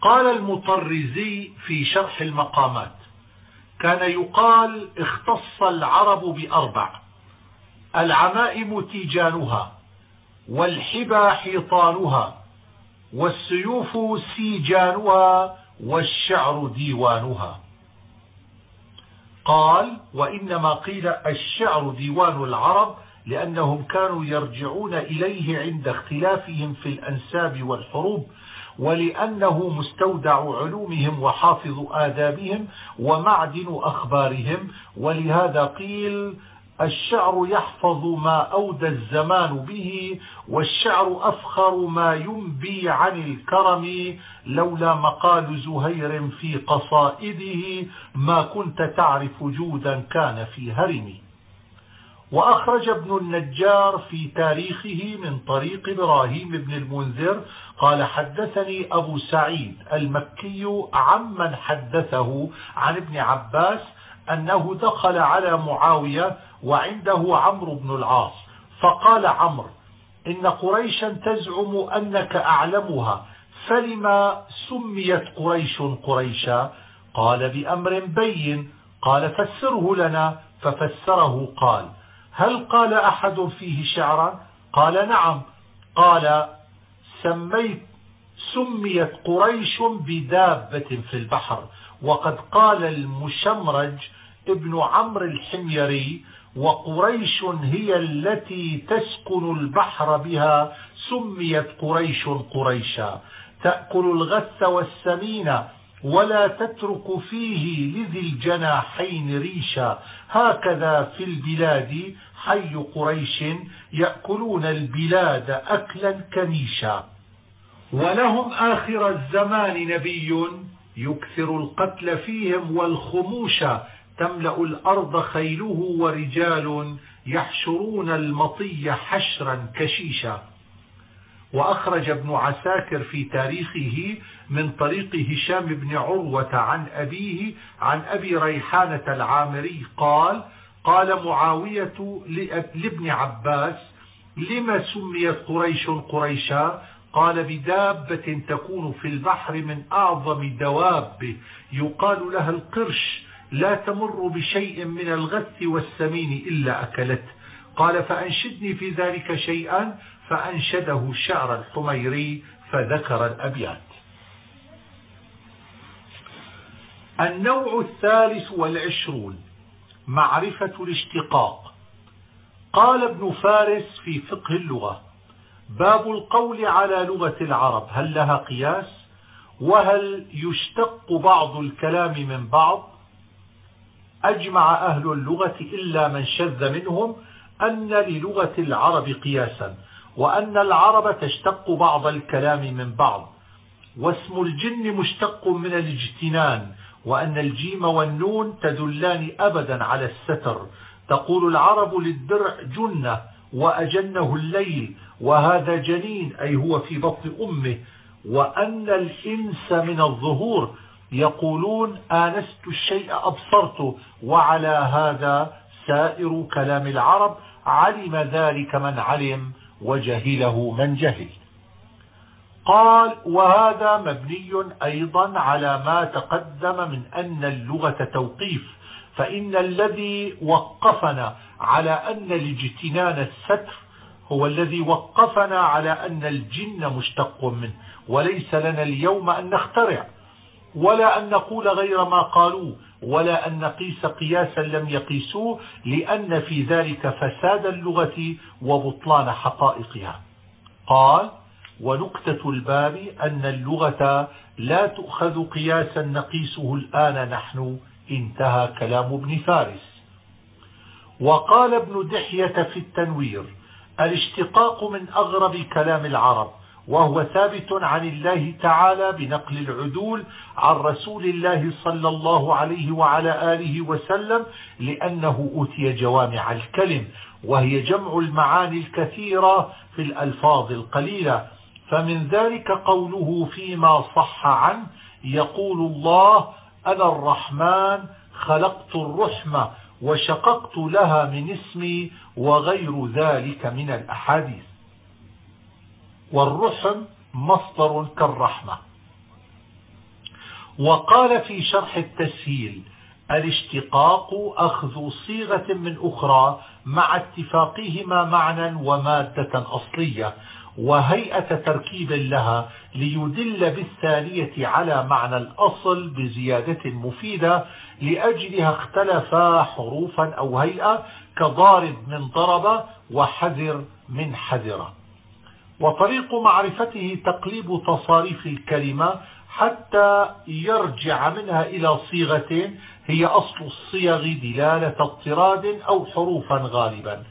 A: قال المطرزي في شرح المقامات كان يقال اختص العرب بأربع. العمائم تيجانها والحبى حيطانها والسيوف سيجانها والشعر ديوانها. قال وإنما قيل الشعر ديوان العرب لأنهم كانوا يرجعون إليه عند اختلافهم في الأنساب والحروب ولأنه مستودع علومهم وحافظ آدابهم ومعدن أخبارهم. ولهذا قيل الشعر يحفظ ما أودى الزمان به والشعر أفخر ما ينبي عن الكرم. لولا مقال زهير في قصائده ما كنت تعرف جودا كان في هرم وأخرج ابن النجار في تاريخه من طريق إبراهيم بن المنذر قال حدثني أبو سعيد المكي عمن حدثه عن ابن عباس أنه دخل على معاوية وعنده عمرو بن العاص فقال عمرو إن قريشا تزعم أنك أعلمها فلما سميت قريش قريشا؟ قال بأمر بين قال فسره لنا ففسره قال هل قال أحد فيه شعرا؟ قال نعم. قال سميت سميت قريش بدابة في البحر وقد قال المشمرج ابن عمرو الحميري وقريش هي التي تسكن البحر بها سميت قريش قريشا. تأكل الغث والسمين ولا تترك فيه لذي الجناحين ريشا. هكذا في البلاد حي قريش يأكلون البلاد أكلا كنيشا. ولهم آخر الزمان نبي يكثر القتل فيهم والخموش. تملأ الأرض خيله ورجال يحشرون المطي حشرا كشيشا. وأخرج ابن عساكر في تاريخه من طريق هشام بن عروة عن أبيه عن أبي ريحانة العامري قال قال معاوية لابن عباس لما سميت قريش قريشا؟ قال بدابة تكون في البحر من أعظم دواب. يقال لها القرش لا تمر بشيء من الغث والسمين إلا أكلته قال فأنشدني في ذلك شيئا؟ فأنشده الشعر الحميري فذكر الأبيات. النوع الثالث والعشرون معرفة الاشتقاق. قال ابن فارس في فقه اللغة باب القول على لغة العرب هل لها قياس؟ وهل يشتق بعض الكلام من بعض؟ أجمع أهل اللغة إلا من شذ منهم أن للغة العرب قياسا. وأن العرب تشتق بعض الكلام من بعض واسم الجن مشتق من الاجتنان وأن الجيم والنون تدلان أبدا على الستر. تقول العرب للدرع جنة وأجنه الليل وهذا جنين أي هو في بطن أمه. وأن الإنس من الظهور يقولون آنست الشيء أبصرته وعلى هذا سائر كلام العرب علم ذلك من علم. وجهله من جهل. قال وهذا مبني أيضا على ما تقدم من أن اللغة توقيف فإن الذي وقفنا على أن الاجتنان الستر هو الذي وقفنا على أن الجن مشتق منه وليس لنا اليوم أن نخترع ولا أن نقول غير ما قالوا ولا أن نقيس قياسا لم يقيسوه لأن في ذلك فساد اللغة وبطلان حقائقها. قال ونكتة الباب أن اللغة لا تؤخذ قياسا نقيسه الآن نحن انتهى كلام ابن فارس. وقال ابن دحية في التنوير الاشتقاق من أغرب كلام العرب وهو ثابت عن الله تعالى بنقل العدول عن رسول الله صلى الله عليه وعلى آله وسلم لأنه أتي جوامع الكلم وهي جمع المعاني الكثيرة في الألفاظ القليلة. فمن ذلك قوله فيما صح عنه يقول الله أنا الرحمن خلقت الرحمة وشققت لها من اسمي وغير ذلك من الأحاديث. والرحم مصدر كالرحمة. وقال في شرح التسهيل الاشتقاق أخذ صيغة من أخرى مع اتفاقهما معنى ومادة أصلية وهيئة تركيب لها ليدل بالثانية على معنى الأصل بزيادة مفيدة لأجلها اختلفا حروفا أو هيئة كضارب من ضرب وحذر من حذر. وطريق معرفته تقليب تصاريف الكلمة حتى يرجع منها إلى صيغة هي أصل الصيغ دلالة اضطراد أو حروفا غالبا.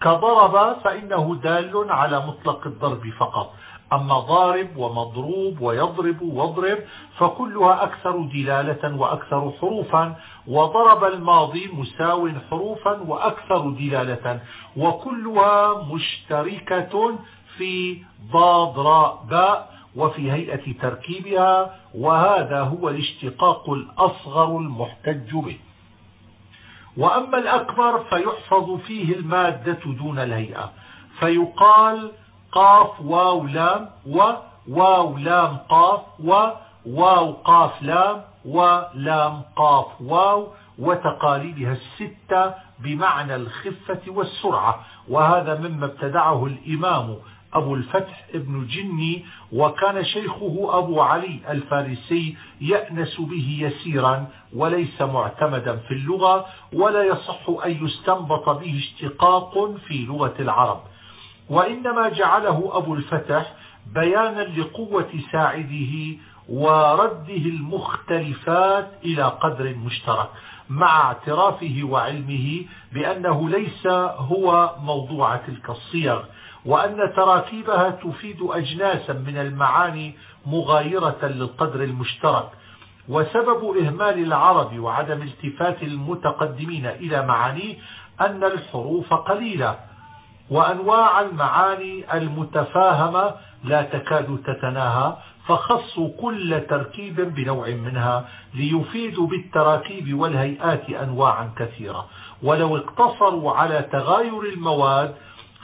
A: كضرب فإنه دال على مطلق الضرب فقط. أما ضارب ومضروب ويضرب واضرب فكلها أكثر دلالة وأكثر حروفا. وضرب الماضي مساو حروفا وأكثر دلالة. وكلها مشتركة في ضاد راء باء وفي هيئة تركيبها وهذا هو الاشتقاق الأصغر المحتج به. وأما الأكبر فيحفظ فيه المادة دون الهيئة فيقال قاف واو لام و واو لام قاف و واو قاف لام ولام قاف واو وتقاليدها الستة بمعنى الخفة والسرعة وهذا مما ابتدعه الإمام أبو الفتح ابن جني وكان شيخه أبو علي الفارسي يأنس به يسيرا وليس معتمدا في اللغة ولا يصح أن يستنبط به اشتقاق في لغة العرب. وإنما جعله أبو الفتح بيانا لقوة ساعده ورده المختلفات إلى قدر مشترك مع اعترافه وعلمه بأنه ليس هو موضوع تلك الصيغ. وأن تراكيبها تفيد أجناسا من المعاني مغايرة للقدر المشترك وسبب إهمال العرب وعدم التفات المتقدمين إلى معانيه أن الحروف قليلة وأنواع المعاني المتفاهمة لا تكاد تتناهى فخصوا كل تركيب بنوع منها ليفيدوا بالتراكيب والهيئات أنواعا كثيرة. ولو اقتصروا على تغاير المواد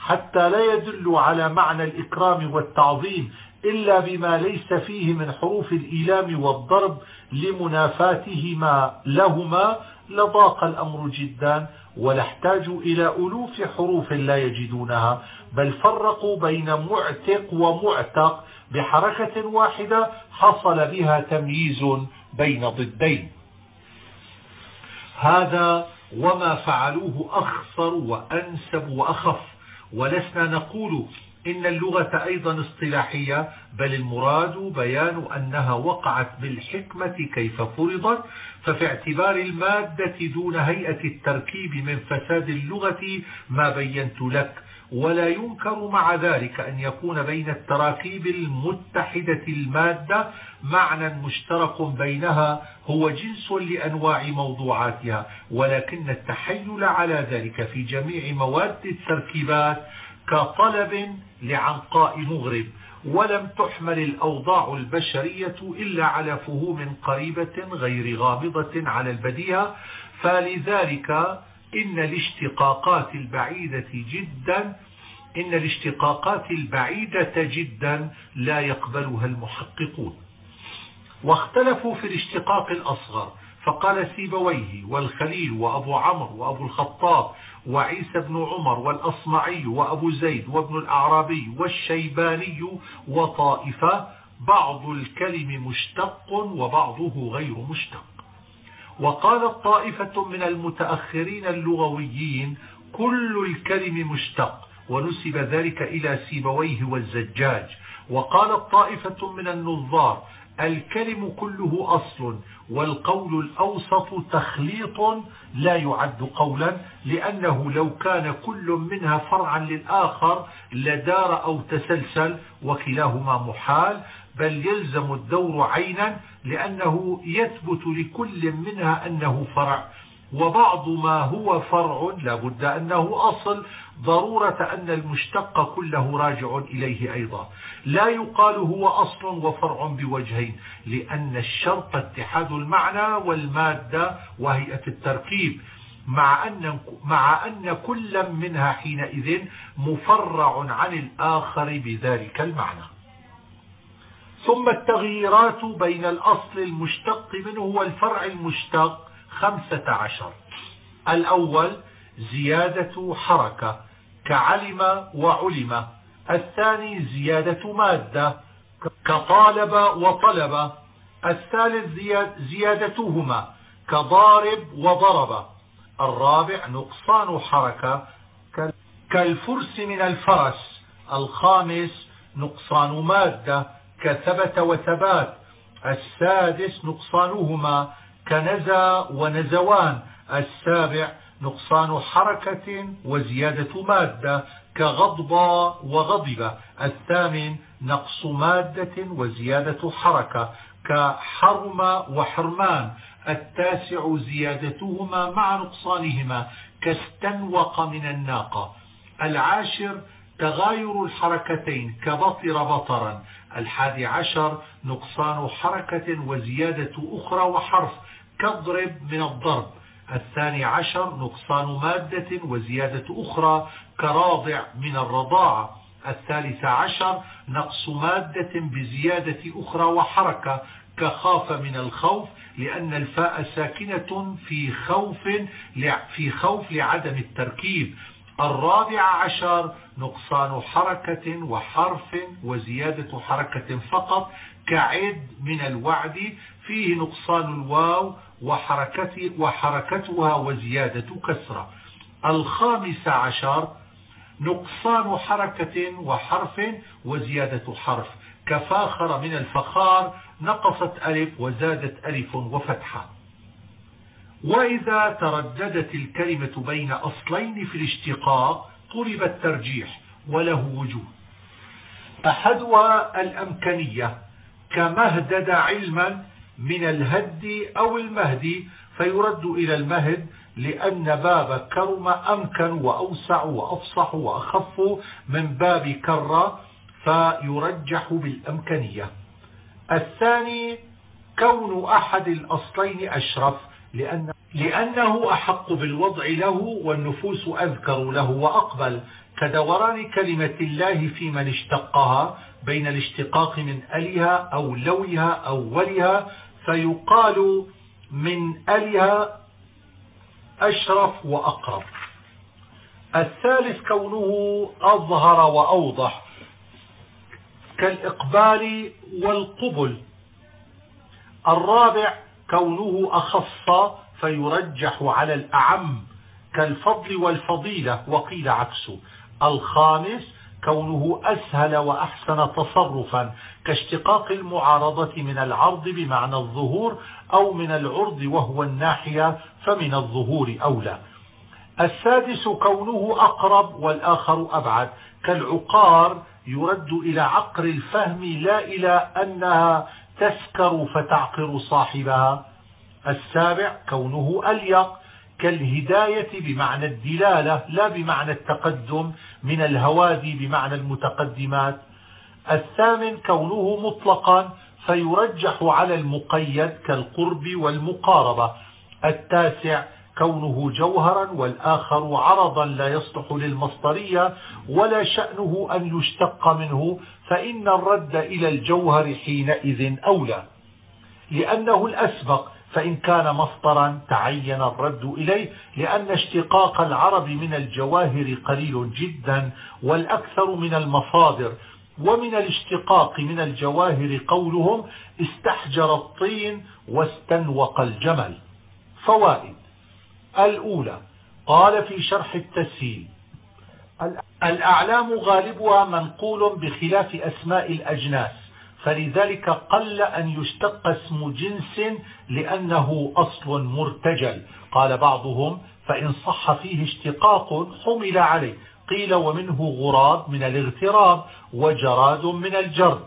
A: حتى لا يدل على معنى الإكرام والتعظيم إلا بما ليس فيه من حروف الإيلام والضرب لمنافاتهما لهما لضاق الأمر جدا ولاحتاجوا إلى ألوف حروف لا يجدونها بل فرقوا بين معتق ومعتق بحركة واحدة حصل بها تمييز بين ضدين. هذا وما فعلوه أخصر وأنسب وأخف. ولسنا نقول إن اللغة أيضا اصطلاحية بل المراد بيان أنها وقعت بالحكمة كيف فرضت ففي اعتبار المادة دون هيئة التركيب من فساد اللغة ما بينت لك ولا ينكر مع ذلك أن يكون بين التراكيب المتحدة المادة معنى مشترك بينها هو جنس لأنواع موضوعاتها ولكن التحيل على ذلك في جميع مواد التركيبات كطلب لعنقاء مغرب. ولم تحمل الأوضاع البشرية إلا على فهوم قريبة غير غامضة على البديهة فلذلك إن الاشتقاقات البعيدة جدا إن الاشتقاقات البعيدة جدا لا يقبلها المحققون. واختلفوا في الاشتقاق الأصغر فقال سيبويه والخليل وأبو عمرو وأبو الخطاب وعيسى بن عمر والأصمعي وأبو زيد وابن الأعرابي والشيباني وطائفة بعض الكلم مشتق وبعضه غير مشتق. وقالت طائفة من المتأخرين اللغويين كل الكلم مشتق ونسب ذلك إلى سيبويه والزجاج. وقالت طائفة من النظار الكلم كله أصل والقول الأوسط تخليط لا يعد قولا لأنه لو كان كل منها فرعا للآخر لدار أو تسلسل وكلاهما محال بل يلزم الدور عينا لأنه يثبت لكل منها أنه فرع. وبعض ما هو فرع لابد أنه أصل ضرورة أن المشتق كله راجع إليه أيضا. لا يقال هو أصل وفرع بوجهين لأن الشرط اتحاد المعنى والمادة وهيئة التركيب. مع أن, مع أن كل منها حينئذ مفرع عن الآخر بذلك المعنى. ثم التغييرات بين الأصل المشتق منه والفرع المشتق خمسة عشر. الأول زيادة حركة كعلم وعلم. الثاني زيادة مادة كطالب وطلب. الثالث زيادتهما كضارب وضرب. الرابع نقصان حركة كالفرس من الفرس. الخامس نقصان مادة. كثبت وثبات. السادس نقصانهما كنزى ونزوان. السابع نقصان حركة وزيادة مادة كغضب وغضب. الثامن نقص مادة وزيادة حركة كحرم وحرمان. التاسع زيادتهما مع نقصانهما كاستنوق من الناقة. العاشر تغاير الحركتين كبطر بطرا. الحادي عشر نقصان حركة وزيادة أخرى وحرف كاضرب من الضرب. الثاني عشر نقصان مادة وزيادة أخرى كراضع من الرضاعة الثالث عشر نقص مادة بزيادة أخرى وحركة كخاف من الخوف لأن الفاء ساكنة في خوف في خوف لعدم التركيب. الرابع عشر نقصان حركة وحرف وزيادة حركة فقط كعد من الوعد. فيه نقصان الواو وحركتها وزيادة كسرة. الخامس عشر نقصان حركة وحرف وزيادة حرف. كفاخر من الفخار نقصت ألف وزادت ألف وفتحة. وإذا ترددت الكلمة بين أصلين في الاشتقاق طلب الترجيح وله وجوه. أحدها الأمكنية كمهدد علما من الهد أو المهدي فيرد إلى المهد لأن باب كرم أمكن وأوسع وأفصح وأخف من باب كر فيرجح بالأمكنية. الثاني كون أحد الأصلين أشرف لأن لأنه أحق بالوضع له والنفوس أذكر له وأقبل. كدوران كلمة الله في من اشتقها بين الاشتقاق من ألها أو لوها أو ولها فيقال من ألها أشرف وأقرب. الثالث كونه أظهر وأوضح كالإقبال والقبل. الرابع كونه أخص فيرجح على الأعم كالفضل والفضيلة وقيل عكسه. الخامس كونه أسهل وأحسن تصرفا كاشتقاق المعارضة من العرض بمعنى الظهور أو من العرض وهو الناحية فمن الظهور أولى. السادس كونه أقرب والآخر أبعد. كالعقار يرد إلى عقر الفهم لا إلى أنها تسكر فتعقر صاحبها. السابع كونه أليق كالهداية بمعنى الدلالة لا بمعنى التقدم من الهوادي بمعنى المتقدمات. الثامن كونه مطلقا فيرجح على المقيد كالقرب والمقاربة. التاسع كونه جوهرا والآخر عرضا لا يصلح للمصدرية ولا شأنه أن يشتق منه فإن الرد إلى الجوهر حينئذ أولى لأنه الأسبق فإن كان مصدرا تعين الرد إليه لأن اشتقاق العرب من الجواهر قليل جدا والأكثر من المصادر. ومن الاشتقاق من الجواهر قولهم استحجر الطين واستنوق الجمل. فوائد الأولى قال في شرح التسهيل الأعلام غالبها منقول بخلاف أسماء الأجناس. فلذلك قل أن يشتق اسم جنس لأنه أصل مرتجل. قال بعضهم فإن صح فيه اشتقاق حمل عليه. قيل ومنه غراب من الاغتراب وجراد من الجرد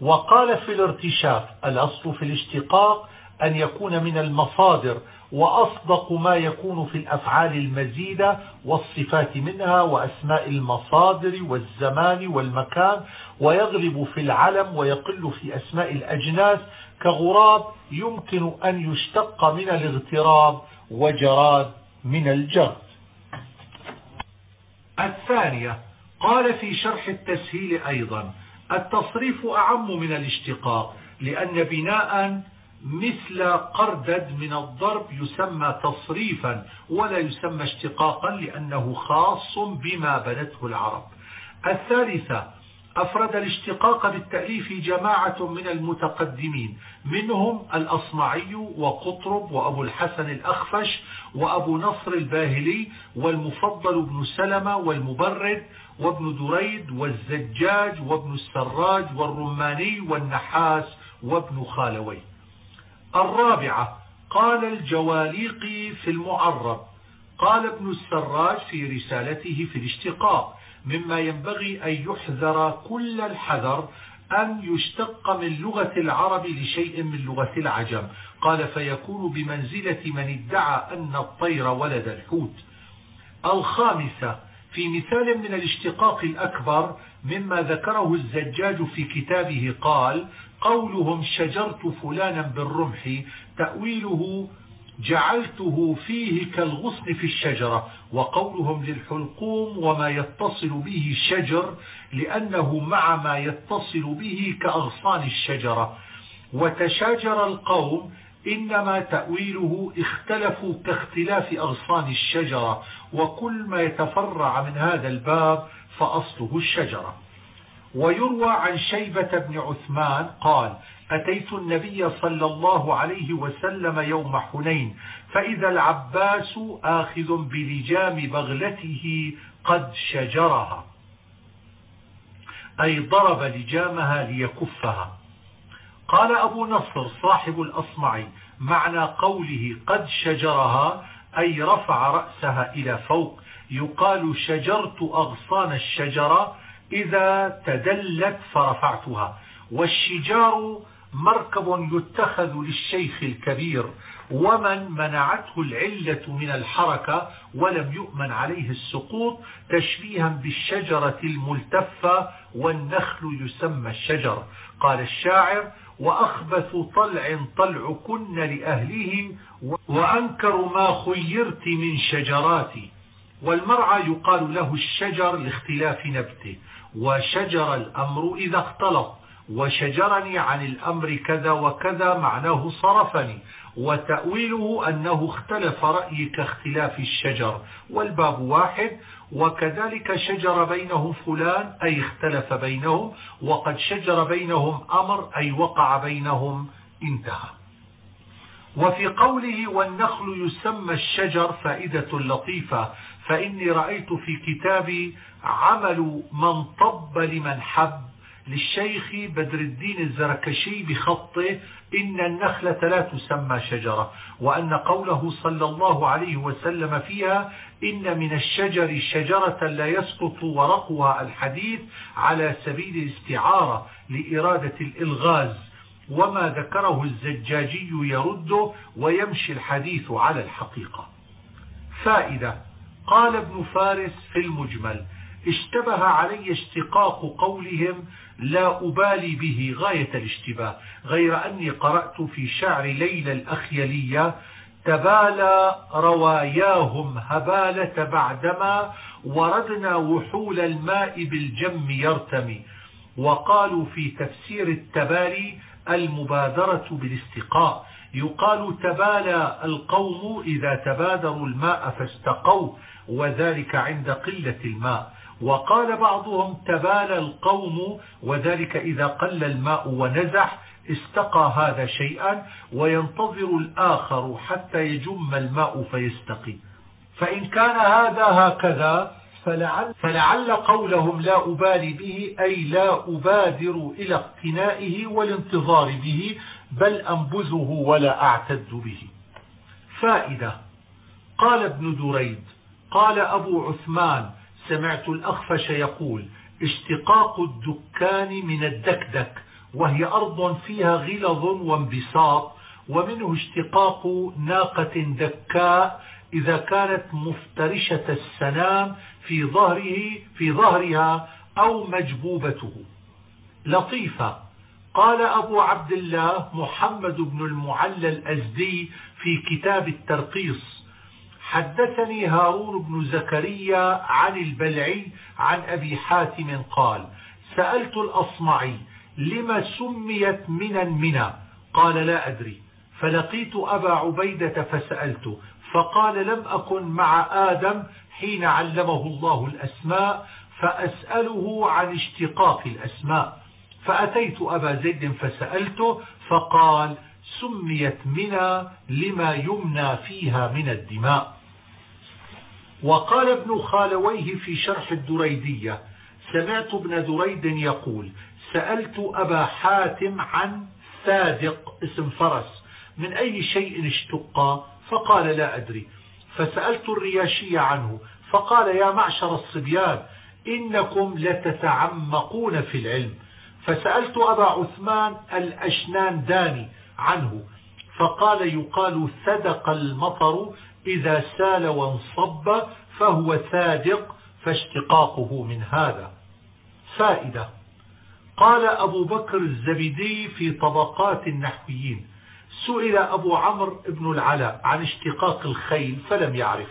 A: وقال في الارتشاف الأصل في الاشتقاق أن يكون من المصادر وأصدق ما يكون في الأفعال المزيدة والصفات منها وأسماء المصادر والزمان والمكان ويغلب في العلم ويقل في أسماء الأجناس. كغراب يمكن أن يشتق من الاغتراب وجراد من الجرد. الثانية قال في شرح التسهيل أيضا التصريف أعم من الاشتقاق لأن بناء مثل قردد من الضرب يسمى تصريفا ولا يسمى اشتقاقا لأنه خاص بما بنته العرب. الثالثة أفرد الاشتقاق بالتأليف جماعة من المتقدمين منهم الأصمعي وقطرب وأبو الحسن الأخفش وأبو نصر الباهلي والمفضل بن سلمة والمبرد وابن دريد والزجاج وابن السراج والرماني والنحاس وابن خالوي. الرابعة قال الجواليقي في المعرب. قال ابن السراج في رسالته في الاشتقاق مما ينبغي أن يحذر كل الحذر أن يشتق من لغة العرب لشيء من لغة العجم. قال فيكون بمنزلة من ادعى أن الطير ولد الحوت. الخامسة في مثال من الاشتقاق الأكبر مما ذكره الزجاج في كتابه قال قولهم شجرت فلانا بالرمح تأويله جعلته فيه كالغصن في الشجرة وقولهم للحلقوم وما يتصل به شجر لأنه مع ما يتصل به كأغصان الشجرة. وتشاجر القوم إنما تأويله اختلفوا كاختلاف أغصان الشجرة وكل ما يتفرع من هذا الباب فأصله الشجرة. ويروى عن شيبة بن عثمان قال أتيت النبي صلى الله عليه وسلم يوم حنين فإذا العباس آخذ بلجام بغلته قد شجرها أي ضرب لجامها ليكفها. قال أبو نصر صاحب الأصمعي معنى قوله قد شجرها أي رفع رأسها إلى فوق يقال شجرت أغصان الشجرة إذا تدلت فرفعتها. والشجار مركب يتخذ للشيخ الكبير ومن منعته العلة من الحركة ولم يؤمن عليه السقوط تشبيها بالشجرة الملتفة والنخل يسمى الشجر. قال الشاعر وأخبث طلع طلعكن لأهله وأنكر ما خيرت من شجراتي. والمرعى يقال له الشجر لاختلاف نبته. وشجر الأمر إذا اختلط. وشجرني عن الأمر كذا وكذا معناه صرفني. وتأويله أنه اختلف رأيي كاختلاف الشجر. والباب واحد. وكذلك شجر بينهم فلان أي اختلف بينهم وقد شجر بينهم أمر أي وقع بينهم انتهى. وفي قوله والنخل يسمى الشجر فائدة لطيفة. فإني رأيت في كتابي عمل من طب لمن حب للشيخ بدر الدين الزركشي بخطه إن النخلة لا تسمى شجرة وأن قوله صلى الله عليه وسلم فيها إن من الشجر شجرة لا يسقط ورقها الحديث على سبيل الاستعارة لإرادة الإلغاز وما ذكره الزجاجي يرده ويمشي الحديث على الحقيقة. فائدة قال ابن فارس في المجمل اشتبه علي اشتقاق قولهم لا أبالي به غاية الاشتباه غير أني قرأت في شعر ليلى الأخيلية تبالى رواياهم هبالة بعدما وردنا وحول الماء بالجم يرتمي وقالوا في تفسير التبالي المبادرة بالاستقاء يقال تبالى القوم إذا تبادروا الماء فاستقوا وذلك عند قلة الماء. وقال بعضهم تبالى القوم وذلك إذا قل الماء ونزح استقى هذا شيئا وينتظر الآخر حتى يجم الماء فيستقي. فإن كان هذا هكذا فلعل, فلعل قولهم لا أبالي به أي لا أبادر إلى اقتنائه والانتظار به بل أنبذه ولا أعتد به. فائدة. قال ابن دريد قال أبو عثمان سمعت الأخفش يقول اشتقاق الدكان من الدكدك وهي أرض فيها غلظ وانبساط ومنه اشتقاق ناقة دكاء إذا كانت مفترشة السنام في ظهره في ظهرها أو مجبوبته. لطيفة. قال أبو عبد الله محمد بن المعلى الأزدي في كتاب الترقيص حدثني هارون بن زكريا عن البلعي عن أبي حاتم قال سألت الأصمعي لما سميت منا منا قال لا أدري. فلقيت أبا عبيدة فسألته فقال لم أكن مع آدم حين علمه الله الأسماء فأسأله عن اشتقاق الأسماء. فأتيت أبا زيد فسألته فقال سميت منا لما يمنى فيها من الدماء. وقال ابن خالويه في شرح الدريدية سمعت ابن دريد يقول سألت أبا حاتم عن صادق اسم فرس من أي شيء اشتق؟ فقال لا أدري. فسألت الرياشي عنه فقال يا معشر الصبيان إنكم لتتعمقون في العلم. فسألت أبا عثمان الأشنان داني عنه فقال يقال صدق المطر إذا سال وانصب فهو صادق فاشتقاقه من هذا. فائدة. قال أبو بكر الزبيدي في طبقات النحويين سئل أبو عمرو بن العلاء عن اشتقاق الخيل فلم يعرف.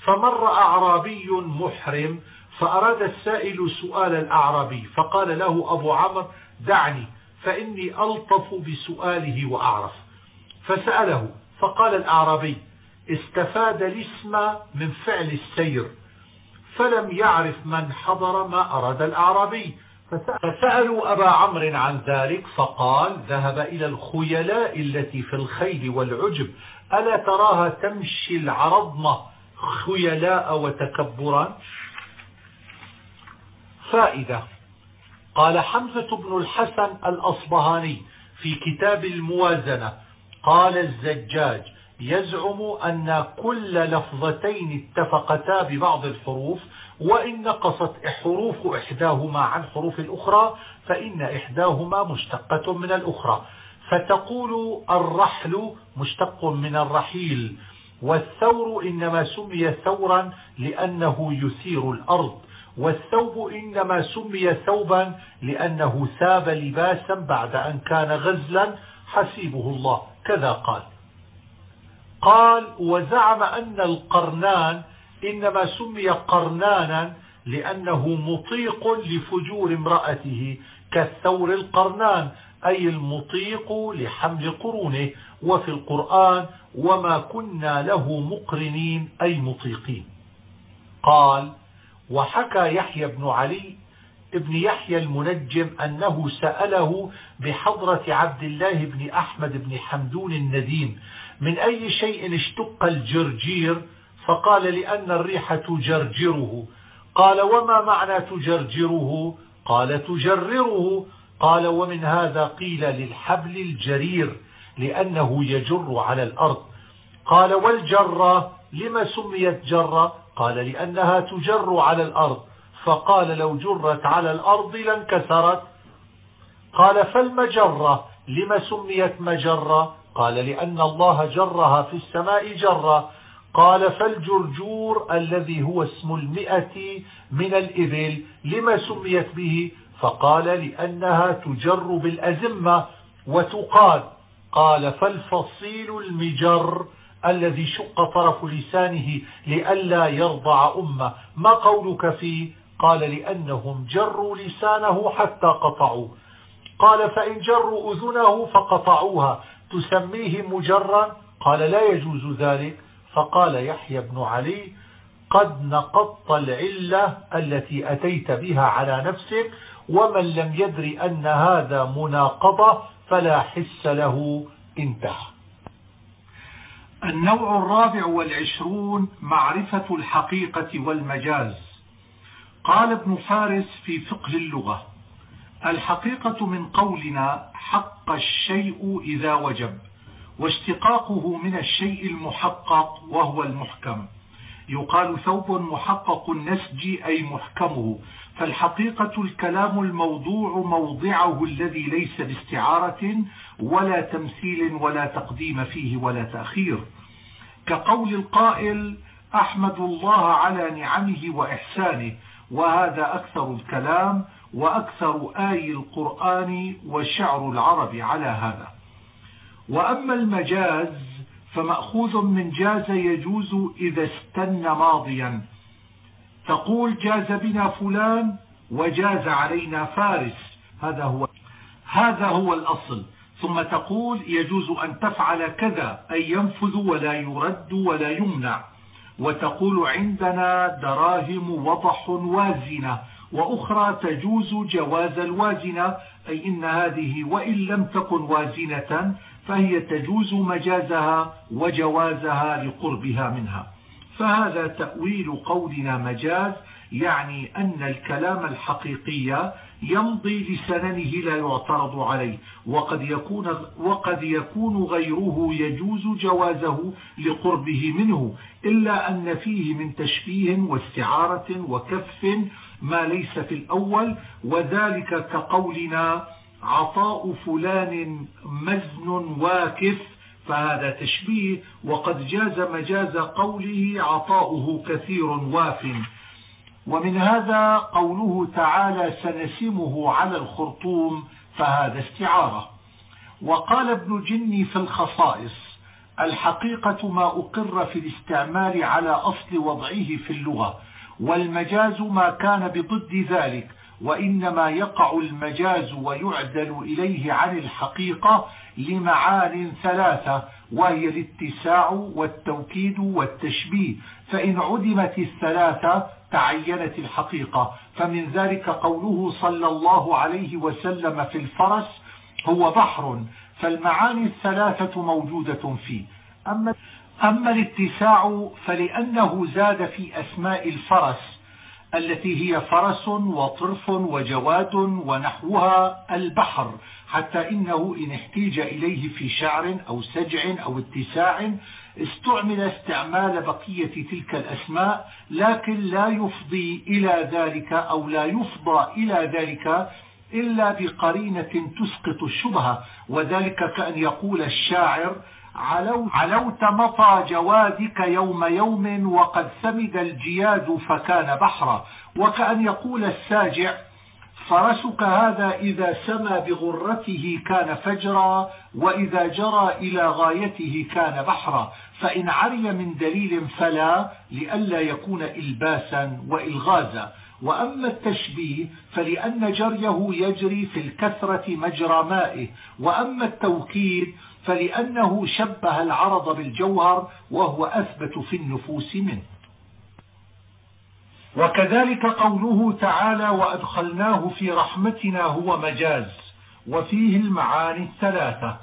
A: فمر أعرابي محرم فأراد السائل سؤال الأعرابي فقال له أبو عمرو دعني فإني ألطف بسؤاله وأعرف. فسأله فقال الأعرابي استفاد الاسم من فعل السير فلم يعرف من حضر ما أراد الأعرابي. فسألوا أبا عمرو عن ذلك فقال ذهب إلى الخيلاء التي في الخيل والعجب ألا تراها تمشي العرضمة خيلاء وتكبرا فائدة قال حمزة بن الحسن الأصبهاني في كتاب الموازنة قال الزجاج يزعم أن كل لفظتين اتفقتا ببعض الحروف وإن نقصت حروف إحداهما عن حروف الأخرى فإن إحداهما مشتقة من الأخرى. فتقول الرحل مشتق من الرحيل والثور إنما سمي ثورا لأنه يثير الأرض والثوب إنما سمي ثوبا لأنه ثاب لباسا بعد أن كان غزلا حسيبه الله. كذا قال. قال وزعم أن القرنان إنما سمي قرنانا لأنه مطيق لفجور امرأته كالثور القرنان أي المطيق لحمل قرونه. وفي القرآن وما كنا له مقرنين أي مطيقين. قال وحكى يحيى بن علي ابن يحيى المنجم أنه سأله بحضرة عبد الله بن أحمد بن حمدون النديم من أي شيء اشتق الجرجير؟ فقال لأن الريح تجرجره. قال وما معنى تجرجره؟ قال تجرره. قال ومن هذا قيل للحبل الجرير لأنه يجر على الأرض. قال والجرة لما سميت جرة؟ قال لأنها تجر على الأرض. فقال لو جرت على الأرض لانكسرت. قال فالمجرة لما سميت مجرة؟ قال لأن الله جرها في السماء جرة قال فالجرجور الذي هو اسم المئة من الإبل لما سميت به؟ فقال لأنها تجر بالأزمة وتقاد. قال فالفصيل المجر الذي شق طرف لسانه لئلا يرضع أمة. ما قولك فيه؟ قال لأنهم جروا لسانه حتى قطعوا قال فإن جروا أذنه فقطعوها. تسميه مجرا؟ قال لا يجوز ذلك. فقال يحيى بن علي قد نقضت العلة التي أتيت بها على نفسك ومن لم يدر أن هذا مناقضة فلا حس له انتهى. النوع الرابع والعشرون معرفة الحقيقة والمجاز. قال ابن فارس في فقه اللغة الحقيقة من قولنا حق الشيء إذا وجب واشتقاقه من الشيء المحقق وهو المحكم. يقال ثوب محقق النسج أي محكمه فالحقيقة الكلام الموضوع موضعه الذي ليس باستعارة ولا تمثيل ولا تقديم فيه ولا تأخير. كقول القائل أحمد الله على نعمه وإحسانه وهذا أكثر الكلام وأكثر آي القرآن وشعر العرب على هذا. وأما المجاز فمأخوذ من جاز يجوز إذا استن ماضيا. تقول جاز بنا فلان وجاز علينا فارس. هذا هو هذا هو الأصل. ثم تقول يجوز أن تفعل كذا أي ينفذ ولا يرد ولا يمنع. وتقول عندنا دراهم وضح وازنة. وأخرى تجوز جواز الوازنة أي إن هذه وإن لم تكن وازنة فهي تجوز مجازها وجوازها لقربها منها. فهذا تأويل قولنا مجاز يعني أن الكلام الحقيقي يمضي لسننه لا يعترض عليه وقد يكون, وقد يكون غيره يجوز جوازه لقربه منه إلا أن فيه من تشبيه واستعارة وكف ما ليس في الأول وذلك كقولنا عطاء فلان مزن واكف فهذا تشبيه وقد جاز مجاز قوله عطاؤه كثير واف. ومن هذا قوله تعالى سنسمه على الخرطوم فهذا استعارة. وقال ابن جني في الخصائص الحقيقة ما أقر في الاستعمال على أصل وضعه في اللغة. والمجاز ما كان بضد ذلك وإنما يقع المجاز ويعدل إليه عن الحقيقة لمعان ثلاثة وهي الاتساع والتوكيد والتشبيه. فإن عدمت الثلاثة تعينت الحقيقة. فمن ذلك قوله صلى الله عليه وسلم في الفرس هو بحر فالمعاني الثلاثة موجودة فيه. أما, أما الاتساع فلأنه زاد في أسماء الفرس التي هي فرس وطرف وجواد ونحوها البحر حتى إنه إن احتيج إليه في شعر أو سجع أو اتساع استعمل استعمال بقية تلك الأسماء لكن لا يفضي إلى ذلك أو لا يفضى إلى ذلك إلا بقرينة تسقط الشبهة وذلك كأن يقول الشاعر علوت مطى جوادك يوم يوم وقد ثمد الجياد فكان بحرا. وكأن يقول الساجع فرسك هذا إذا سمى بغرته كان فجرا وإذا جرى إلى غايته كان بحرا. فإن عري من دليل فلا لئلا يكون إلباسا وإلغازا. وأما التشبيه فلأن جريه يجري في الكثرة مجرى مائه. وأما التوكيد فلأنه شبه العرض بالجوهر وهو أثبت في النفوس منه. وكذلك قوله تعالى وأدخلناه في رحمتنا هو مجاز وفيه المعاني الثلاثة.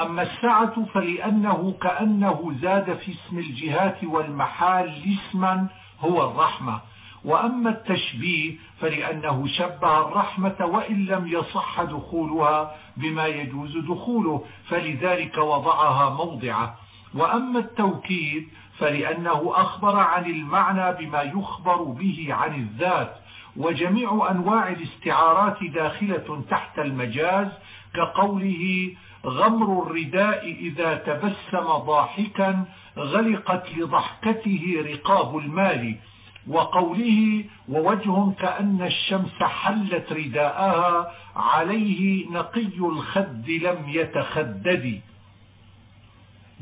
A: أما السعة فلأنه كأنه زاد في اسم الجهات والمحال اسما هو الرحمة. وأما التشبيه فلأنه شبه الرحمة وإن لم يصح دخولها بما يجوز دخوله فلذلك وضعها موضعة. وأما التوكيد فلأنه أخبر عن المعنى بما يخبر به عن الذات وجميع أنواع الاستعارات داخلة تحت المجاز كقوله غمر الرداء إذا تبسم ضاحكا غلقت لضحكته رقاب المال. وقوله ووجه كأن الشمس حلت رداءها عليه نقي الخد لم يتخدد.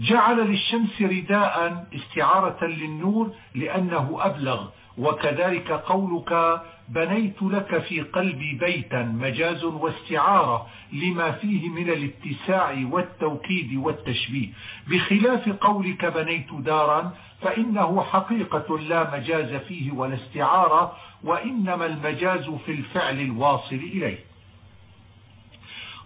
A: جعل للشمس رداء استعارة للنور لأنه أبلغ وكذلك قولك بنيت لك في قلبي بيتا مجاز واستعارة لما فيه من الاتساع والتوكيد والتشبيه. بخلاف قولك بنيت دارا فإنه حقيقة لا مجاز فيه ولا استعارة وإنما المجاز في الفعل الواصل إليه.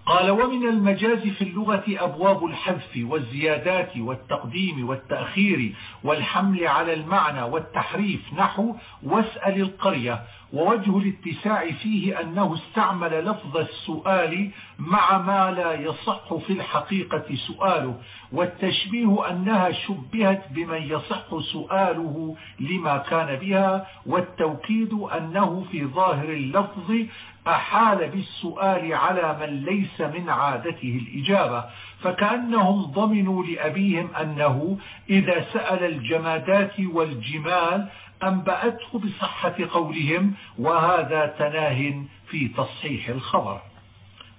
A: قال ومن المجاز في اللغة أبواب الحذف والزيادات والتقديم والتأخير والحمل على المعنى والتحريف نحو واسأل القرية ووجه الاتساع فيه أنه استعمل لفظ السؤال مع ما لا يصح في الحقيقة سؤاله والتشبيه أنها شبهت بمن يصح سؤاله لما كان بها والتوكيد أنه في ظاهر اللفظ أحال بالسؤال على من ليس من عادته الإجابة فكأنهم ضمنوا لأبيهم أنه إذا سأل الجمادات والجمال أنبأته بصحة قولهم وهذا تناه في تصحيح الخبر.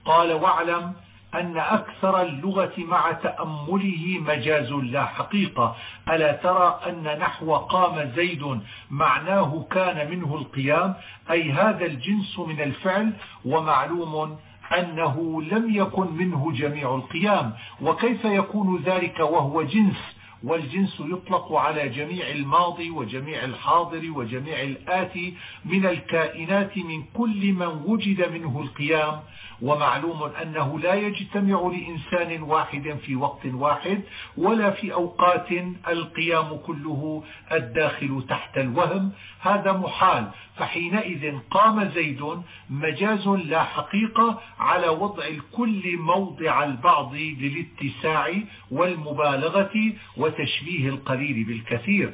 A: قال واعلم أن أكثر اللغة مع تأمله مجاز لا حقيقة. ألا ترى أن نحو قام زيد معناه كان منه القيام؟ أي هذا الجنس من الفعل ومعلوم أنه لم يكن منه جميع القيام. وكيف يكون ذلك وهو جنس؟ والجنس يطلق على جميع الماضي وجميع الحاضر وجميع الآتي من الكائنات من كل من وجد منه القيام. ومعلوم أنه لا يجتمع لإنسان واحد في وقت واحد ولا في أوقات القيام كله الداخل تحت الوهم. هذا محال. فحينئذ قام زيد مجاز لا حقيقة على وضع الكل موضع البعض للاتساع والمبالغة وتشبيه القليل بالكثير.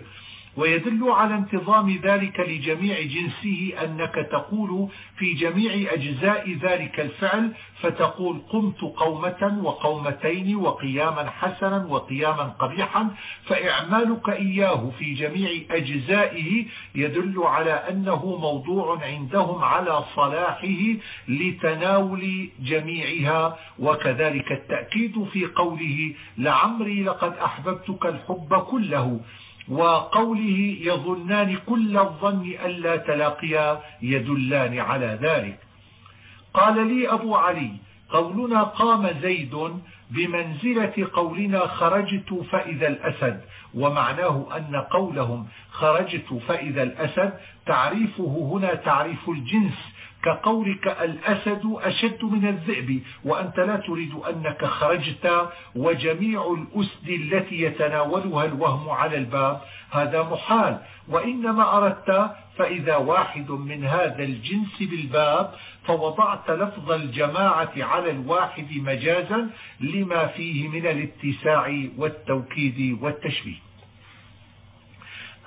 A: ويدل على انتظام ذلك لجميع جنسه أنك تقول في جميع أجزاء ذلك الفعل فتقول قمت قومة وقومتين وقياما حسنا وقياما قبيحا فإعمالك إياه في جميع أجزائه يدل على أنه موضوع عندهم على صلاحه لتناول جميعها وكذلك التأكيد في قوله لعمري لقد أحببتك الحب كله وقوله يظنان كل الظن ألا تلاقيا يدلان على ذلك. قال لي أبو علي قولنا قام زيد بمنزلة قولنا خرجت فإذا الأسد ومعناه أن قولهم خرجت فإذا الأسد تعريفه هنا تعريف الجنس كقولك الأسد أشد من الذئب وأنت لا تريد أنك خرجت وجميع الأسد التي يتناولها الوهم على الباب هذا محال. وإنما أردت فإذا واحد من هذا الجنس بالباب فوضعت لفظ الجماعة على الواحد مجازا لما فيه من الاتساع والتوكيد والتشبيه.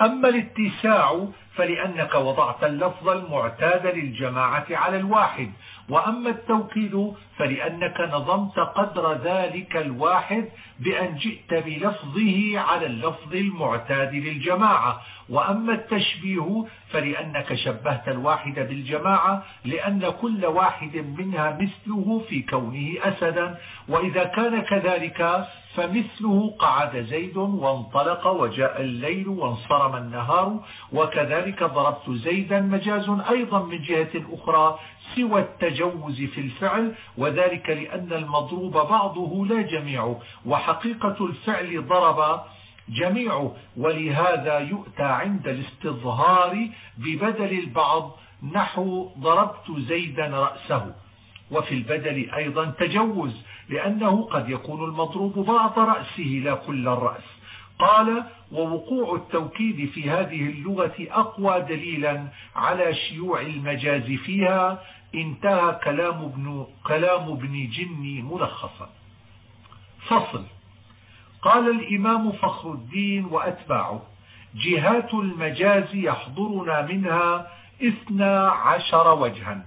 A: أما الاتساع فلأنك وضعت اللفظ المعتاد للجماعة على الواحد. وأما التوكيد فلأنك نظمت قدر ذلك الواحد بأن جئت بلفظه على اللفظ المعتاد للجماعة. وأما التشبيه فلأنك شبهت الواحد بالجماعة لأن كل واحد منها مثله في كونه أسدا. وإذا كان كذلك فمثله قعد زيد وانطلق وجاء الليل وانصرم النهار. وكذلك ضربت زيدا مجاز أيضا من جهة أخرى سوى التجوز في الفعل وذلك لأن المضروب بعضه لا جميعه وحقيقة الفعل ضرب جميعه ولهذا يؤتى عند الاستظهار ببدل البعض نحو ضربت زيدا رأسه. وفي البدل أيضا تجوز لأنه قد يكون المضروب بعض رأسه لا كل الرأس. قال ووقوع التوكيد في هذه اللغة أقوى دليلا على شيوع المجاز فيها انتهى كلام ابن, كلام ابن جني ملخصا. فصل. قال الإمام فخر الدين وأتباعه جهات المجاز يحضرنا منها اثنا عشر وجها.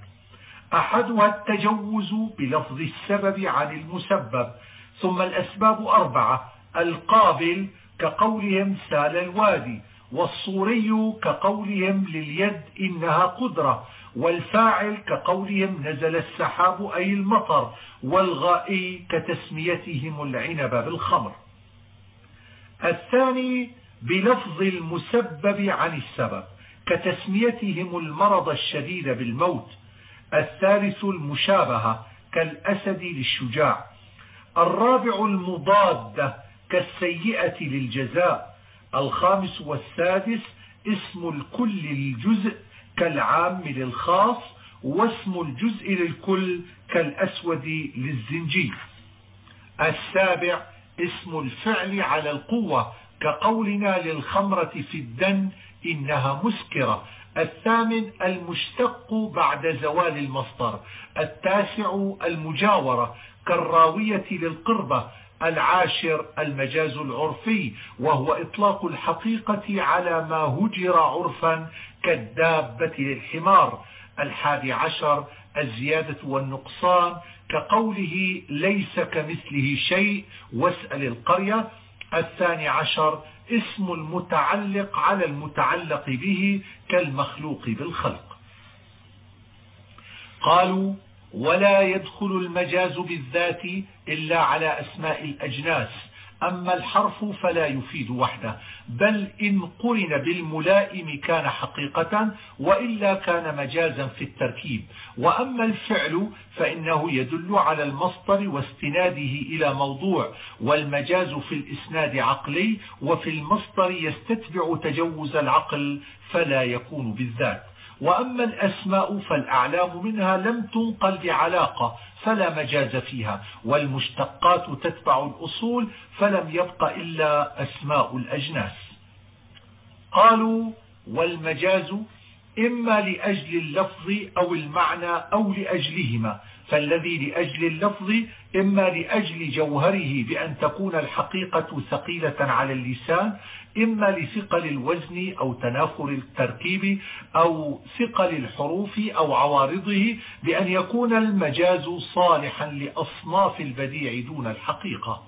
A: أحدها التجوز بلفظ السبب عن المسبب ثم الأسباب أربعة القابل كقولهم سال الوادي والصوري كقولهم لليد إنها قدرة والفاعل كقولهم نزل السحاب أي المطر والغائي كتسميتهم العنب بالخمر. الثاني بلفظ المسبب عن السبب كتسميتهم المرض الشديد بالموت. الثالث المشابهة كالأسد للشجاع. الرابع المضادة كالسيئة للجزاء. الخامس والسادس اسم الكل للجزء كالعام للخاص واسم الجزء للكل كالأسود للزنجي السابع اسم الفعل على القوة كقولنا للخمرة في الدن إنها مسكرة. الثامن المشتق بعد زوال المصدر. التاسع المجاورة كالراوية للقربة العاشر المجاز العرفي وهو إطلاق الحقيقة على ما هجر عرفا كالدابة للحمار. الحادي عشر الزيادة والنقصان كقوله ليس كمثله شيء واسأل القرية. الثاني عشر اسم المتعلق على المتعلق به كالمخلوق بالخلق. قالوا ولا يدخل المجاز بالذات إلا على أسماء الأجناس. أما الحرف فلا يفيد وحده بل إن قرن بالملائم كان حقيقة وإلا كان مجازا في التركيب. وأما الفعل فإنه يدل على المصدر واستناده إلى موضوع والمجاز في الإسناد عقلي وفي المصدر يستتبع تجوز العقل فلا يكون بالذات. وأما الأسماء فالأعلام منها لم تنقل بعلاقة فلا مجاز فيها والمشتقات تتبع الأصول فلم يبق إلا أسماء الأجناس. قالوا والمجاز إما لأجل اللفظ أو المعنى أو لأجلهما فالذي لأجل اللفظ إما لأجل جوهره بأن تكون الحقيقة ثقيلة على اللسان إما لثقل الوزن أو تنافر التركيب أو ثقل الحروف أو عوارضه بأن يكون المجاز صالحا لأصناف البديع دون الحقيقة.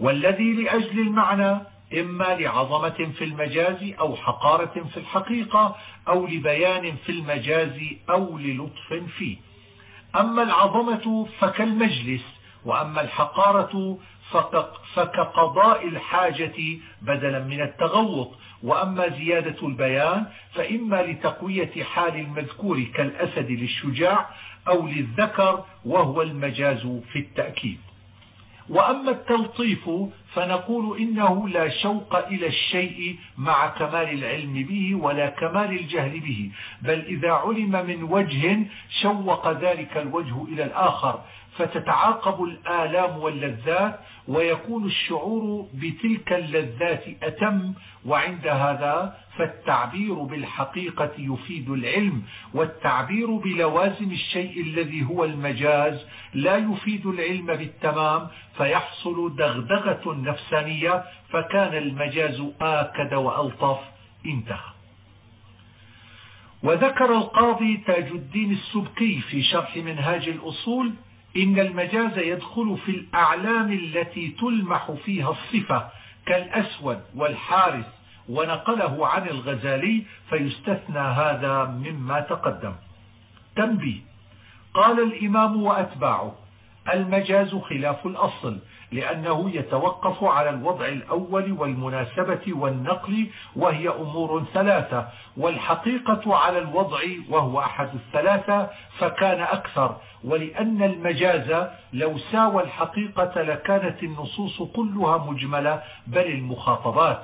A: والذي لأجل المعنى إما لعظمة في المجاز أو حقارة في الحقيقة أو لبيان في المجاز أو للطف فيه. أما العظمة فكالمجلس وأما الحقارة فكقضاء الحاجة بدلا من التغوط. وأما زيادة البيان فإما لتقوية حال المذكور كالأسد للشجاع أو للذكر وهو المجاز في التأكيد. وأما التلطيف فنقول إنه لا شوق إلى الشيء مع كمال العلم به ولا كمال الجهل به بل إذا علم من وجه شوق ذلك الوجه إلى الآخر. فتتعاقب الآلام واللذات ويكون الشعور بتلك اللذات أتم وعند هذا فالتعبير بالحقيقة يفيد العلم والتعبير بلوازم الشيء الذي هو المجاز لا يفيد العلم بالتمام فيحصل دغدغة نفسانية فكان المجاز آكد وألطف انتهى. وذكر القاضي تاج الدين السبكي في شرح منهاج الأصول إن المجاز يدخل في الأعلام التي تلمح فيها الصفة كالأسود والحارس ونقله عن الغزالي فيستثنى هذا مما تقدم. تنبيه. قال الإمام وأتباعه المجاز خلاف الأصل لأنه يتوقف على الوضع الأول والمناسبة والنقل وهي أمور ثلاثة والحقيقة على الوضع وهو أحد الثلاثة فكان أكثر ولأن المجاز لو ساوى الحقيقة لكانت النصوص كلها مجملة بل المخاطبات.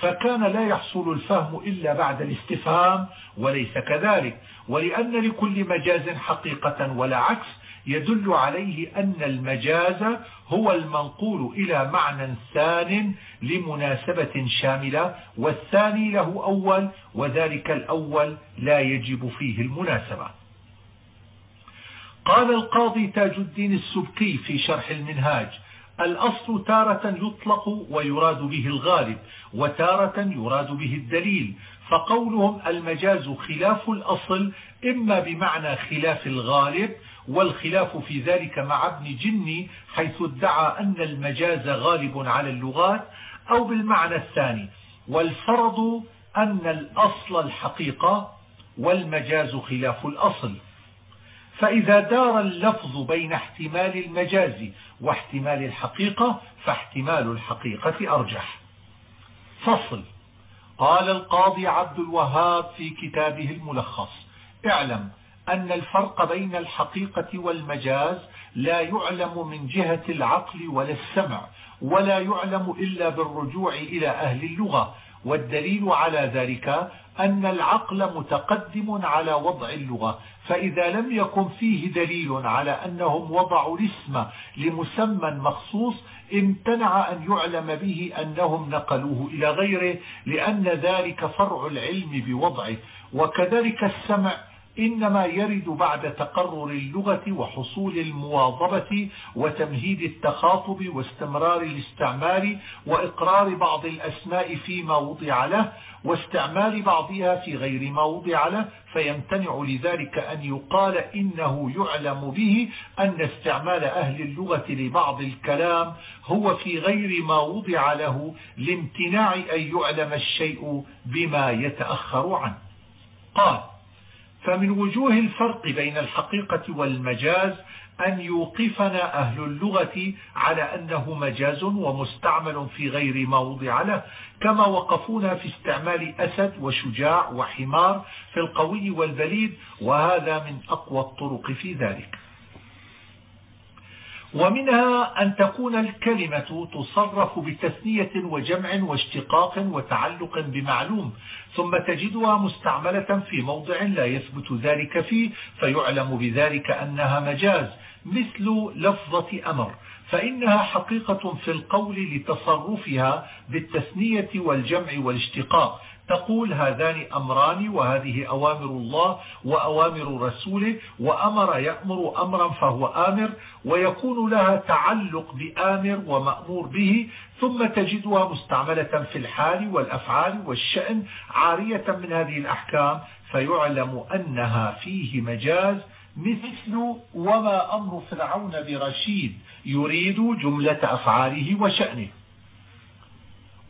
A: فكان لا يحصل الفهم إلا بعد الاستفهام وليس كذلك ولأن لكل مجاز حقيقة ولا عكس يدل عليه أن المجاز هو المنقول إلى معنى ثان لمناسبة شاملة والثاني له أول وذلك الأول لا يجب فيه المناسبة. قال القاضي تاج الدين السبكي في شرح المنهاج الأصل تارة يطلق ويراد به الغالب وتارة يراد به الدليل فقولهم المجاز خلاف الأصل إما بمعنى خلاف الغالب والخلاف في ذلك مع ابن جني حيث ادعى أن المجاز غالب على اللغات أو بالمعنى الثاني والفرض أن الأصل الحقيقة والمجاز خلاف الأصل. فإذا دار اللفظ بين احتمال المجاز واحتمال الحقيقة فاحتمال الحقيقة أرجح. فصل. قال القاضي عبد الوهاب في كتابه الملخص اعلم أن الفرق بين الحقيقة والمجاز لا يعلم من جهة العقل ولا السمع ولا يعلم إلا بالرجوع إلى أهل اللغة. والدليل على ذلك أن العقل متقدم على وضع اللغة. فإذا لم يكن فيه دليل على أنهم وضعوا الاسم لمسمى مخصوص امتنع أن يعلم به أنهم نقلوه إلى غيره لأن ذلك فرع العلم بوضعه. وكذلك السمع إنما يرد بعد تقرر اللغة وحصول المواظبة وتمهيد التخاطب واستمرار الاستعمال وإقرار بعض الأسماء فيما وضع له واستعمال بعضها في غير ما وضع له فيمتنع لذلك أن يقال إنه يعلم به أن استعمال أهل اللغة لبعض الكلام هو في غير ما وضع له لامتناع أن يعلم الشيء بما يتأخر عنه. قال فمن وجوه الفرق بين الحقيقة والمجاز أن يوقفنا أهل اللغة على أنه مجاز ومستعمل في غير ما وضع له كما وقفونا في استعمال أسد وشجاع وحمار في القوي والبليد وهذا من أقوى الطرق في ذلك. ومنها أن تكون الكلمة تصرف بتثنية وجمع واشتقاق وتعلق بمعلوم ثم تجدها مستعملة في موضع لا يثبت ذلك فيه فيعلم بذلك أنها مجاز مثل لفظة أمر. فإنها حقيقة في القول لتصرفها بالتثنية والجمع والاشتقاق. تقول هذان أمران وهذه أوامر الله وأوامر رسوله وأمر يأمر أمرا فهو آمر ويكون لها تعلق بآمر ومأمور به ثم تجدها مستعملة في الحال والأفعال والشأن عارية من هذه الأحكام فيعلم أنها فيه مجاز مثل وما أمر فرعون برشيد يريد جملة أفعاله وشأنه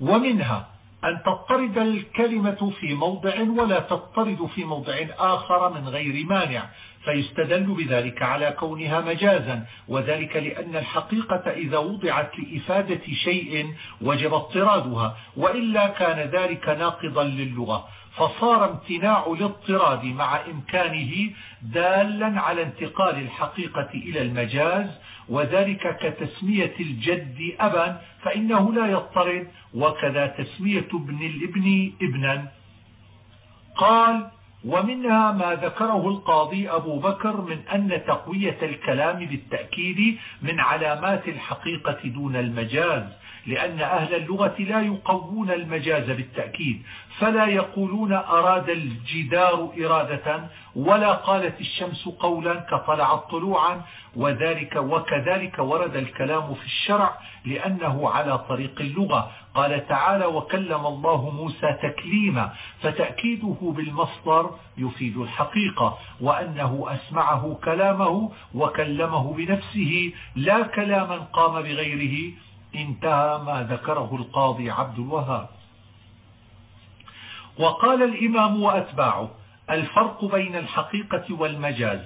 A: ومنها أن تضطرد الكلمة في موضع ولا تضطرد في موضع آخر من غير مانع فيستدل بذلك على كونها مجازا وذلك لأن الحقيقة إذا وضعت لإفادة شيء وجب اضطرادها وإلا كان ذلك ناقضا للغة فصار امتناع الاضطراد مع إمكانه دالا على انتقال الحقيقة إلى المجاز وذلك كتسمية الجد أبا فإنه لا يضطرد وكذا تسمية ابن الابن ابنا. قال ومنها ما ذكره القاضي أبو بكر من أن تقوية الكلام بالتأكيد من علامات الحقيقة دون المجاز لأن أهل اللغة لا يقوون المجاز بالتأكيد فلا يقولون أراد الجدار إرادة ولا قالت الشمس قولا كطلعت طلوعا وذلك وكذلك ورد الكلام في الشرع لأنه على طريق اللغة. قال تعالى وكلم الله موسى تكليما فتأكيده بالمصدر يفيد الحقيقة وأنه أسمعه كلامه وكلمه بنفسه لا كلاما قام بغيره انتهى ما ذكره القاضي عبد الوهاب. وقال الإمام وأتباعه الفرق بين الحقيقة والمجاز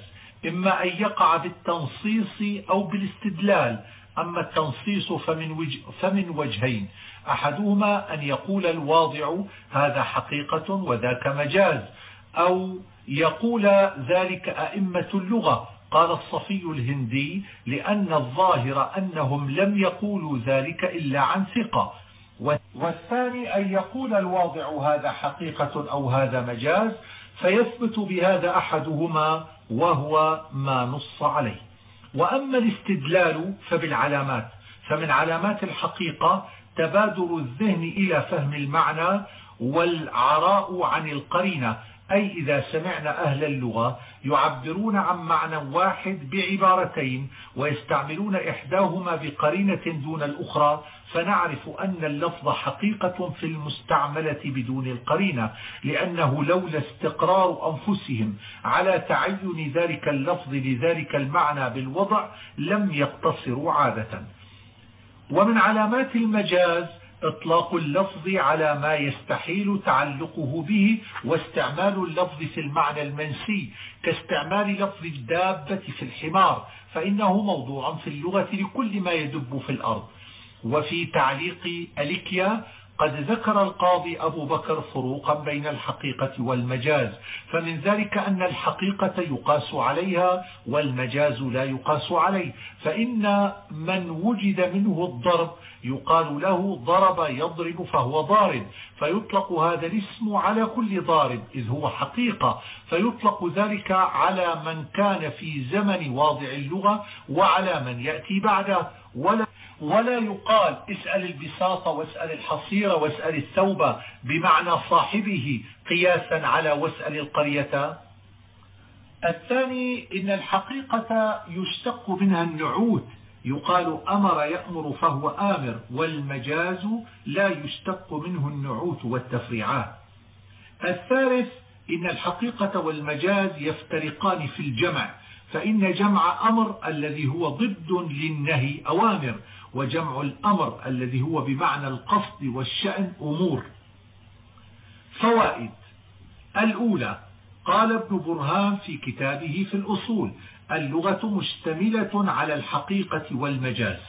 A: إما أن يقع بالتنصيص أو بالاستدلال أما التنصيص فمن, وجه فمن وجهين. أحدهما أن يقول الواضع هذا حقيقة وذاك مجاز أو يقول ذلك أئمة اللغة. قال الصفي الهندي لأن الظاهر أنهم لم يقولوا ذلك إلا عن ثقة. والثاني أن يقول الواضع هذا حقيقة أو هذا مجاز فيثبت بهذا أحدهما وهو ما نص عليه. وأما الاستدلال فبالعلامات فمن علامات الحقيقة تبادر الذهن إلى فهم المعنى والعراء عن القرينة أي إذا سمعنا أهل اللغة يعبرون عن معنى واحد بعبارتين ويستعملون إحداهما بقرينة دون الأخرى فنعرف أن اللفظ حقيقة في المستعملة بدون القرينة لأنه لولا استقرار أنفسهم على تعين ذلك اللفظ لذلك المعنى بالوضع لم يقتصروا عادة. ومن علامات المجاز إطلاق اللفظ على ما يستحيل تعلقه به واستعمال اللفظ في المعنى المنسي كاستعمال لفظ الدابة في الحمار فإنه موضوع في اللغة لكل ما يدب في الأرض. وفي تعليق أليكيا قد ذكر القاضي أبو بكر فروقا بين الحقيقة والمجاز فمن ذلك أن الحقيقة يقاس عليها والمجاز لا يقاس عليه فإن من وجد منه الضرب يقال له ضرب يضرب فهو ضارب فيطلق هذا الاسم على كل ضارب إذ هو حقيقة. فيطلق ذلك على من كان في زمن واضع اللغة وعلى من يأتي بعده. ولا ولا يقال اسأل البساط واسأل الحصير واسأل الثوب بمعنى صاحبه قياسا على واسأل القرية. الثاني إن الحقيقة يشتق منها النعوت. يقال أمر يأمر فهو آمر والمجاز لا يشتق منه النعوت والتفريعات الثالث إن الحقيقة والمجاز يفترقان في الجمع فإن جمع أمر الذي هو ضد للنهي أوامر وجمع الأمر الذي هو بمعنى القصد والشأن أمور. فوائد الأولى قال ابن برهان في كتابه في الأصول اللغة مشتملة على الحقيقة والمجاز.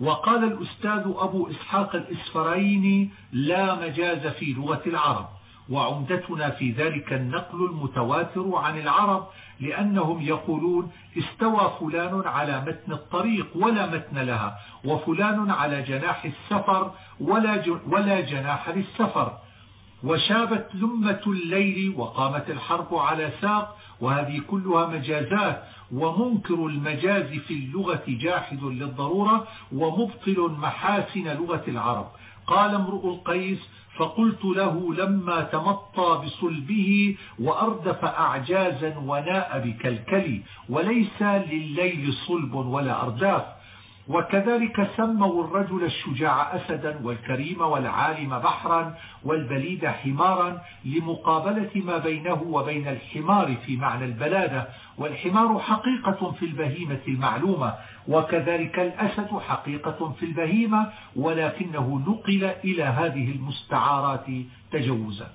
A: وقال الأستاذ أبو إسحاق الإسفريني لا مجاز في لغة العرب وعمدتنا في ذلك النقل المتواتر عن العرب لأنهم يقولون استوى فلان على متن الطريق ولا متن لها وفلان على جناح السفر ولا, ولا جناح للسفر. وشابت لمة الليل وقامت الحرب على ساق وهذه كلها مجازات ومنكر المجاز في اللغة جاحد للضرورة ومبطل محاسن لغة العرب. قال امرؤ القيس فقلت له لما تمطى بصلبه وأردف أعجازا وناء بكلكلي وليس لليل صلب ولا أرداف. وكذلك سموا الرجل الشجاع أسدا والكريم والعالم بحرا والبليد حمارا لمقابلة ما بينه وبين الحمار في معنى البلادة. والحمار حقيقة في البهيمة المعلومة وكذلك الأسد حقيقة في البهيمة ولكنه نقل إلى هذه المستعارات تجوزا.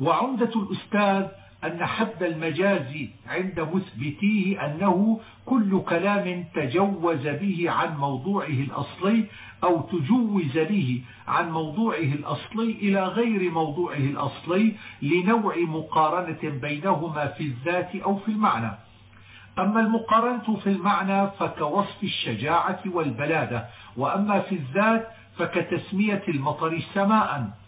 A: وعمدة الأستاذ أن حد المجاز عند مثبتيه أنه كل كلام تجوز به عن موضوعه الأصلي أو تجوز به عن موضوعه الأصلي إلى غير موضوعه الأصلي لنوع مقارنة بينهما في الذات أو في المعنى. أما المقارنة في المعنى فكوصف الشجاعة والبلادة وأما في الذات فكتسمية المطر سماء.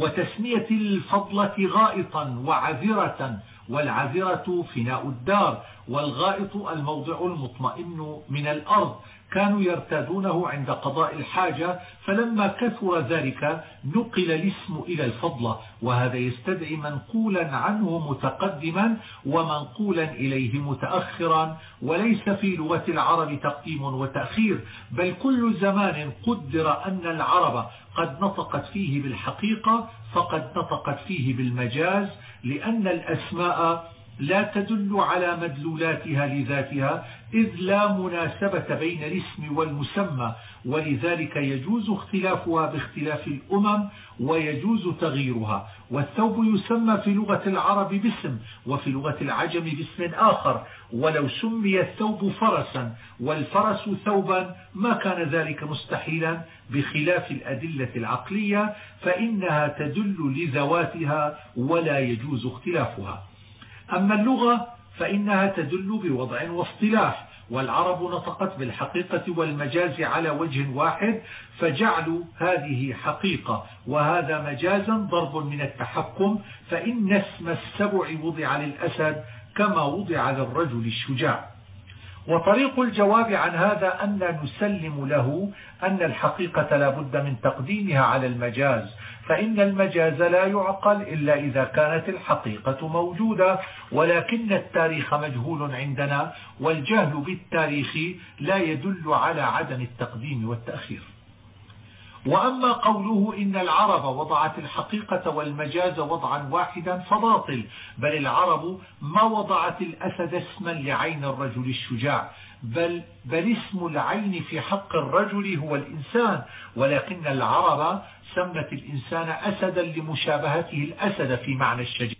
A: وتسمية الفضلة غائطا وعذرة والعذرة فناء الدار والغائط الموضع المطمئن من الأرض. كانوا يرتادونه عند قضاء الحاجة فلما كثر ذلك نقل الاسم إلى الفضلة وهذا يستدعي منقولا عنه متقدما ومنقولا إليه متأخرا. وليس في لغة العرب تقديم وتأخير بل كل زمان قدر أن العرب قد نطقت فيه بالحقيقة فقد نطقت فيه بالمجاز لأن الأسماء لا تدل على مدلولاتها لذاتها إذ لا مناسبة بين الاسم والمسمى ولذلك يجوز اختلافها باختلاف الأمم ويجوز تغييرها. والثوب يسمى في لغة العرب باسم وفي لغة العجم باسم آخر. ولو سمي الثوب فرسا والفرس ثوبا ما كان ذلك مستحيلا بخلاف الأدلة العقلية فإنها تدل لذواتها ولا يجوز اختلافها. أما اللغة فإنها تدل بوضع واصطلاح والعرب نطقت بالحقيقة والمجاز على وجه واحد فجعلوا هذه حقيقة وهذا مجازا ضرب من التحكم فإن اسم السبع وضع للأسد كما وضع للرجل الشجاع. وطريق الجواب عن هذا أن نسلم له أن الحقيقة لا بد من تقديمها على المجاز فإن المجاز لا يعقل إلا إذا كانت الحقيقة موجودة ولكن التاريخ مجهول عندنا والجهل بالتاريخ لا يدل على عدم التقديم والتأخير. وأما قوله إن العرب وضعت الحقيقة والمجاز وضعا واحدا فباطل بل العرب ما وضعت الأسد اسما لعين الرجل الشجاع بل, بل اسم العين في حق الرجل هو الإنسان ولكن العرب سمت الإنسان أسدا لمشابهته الأسد في معنى الشجاع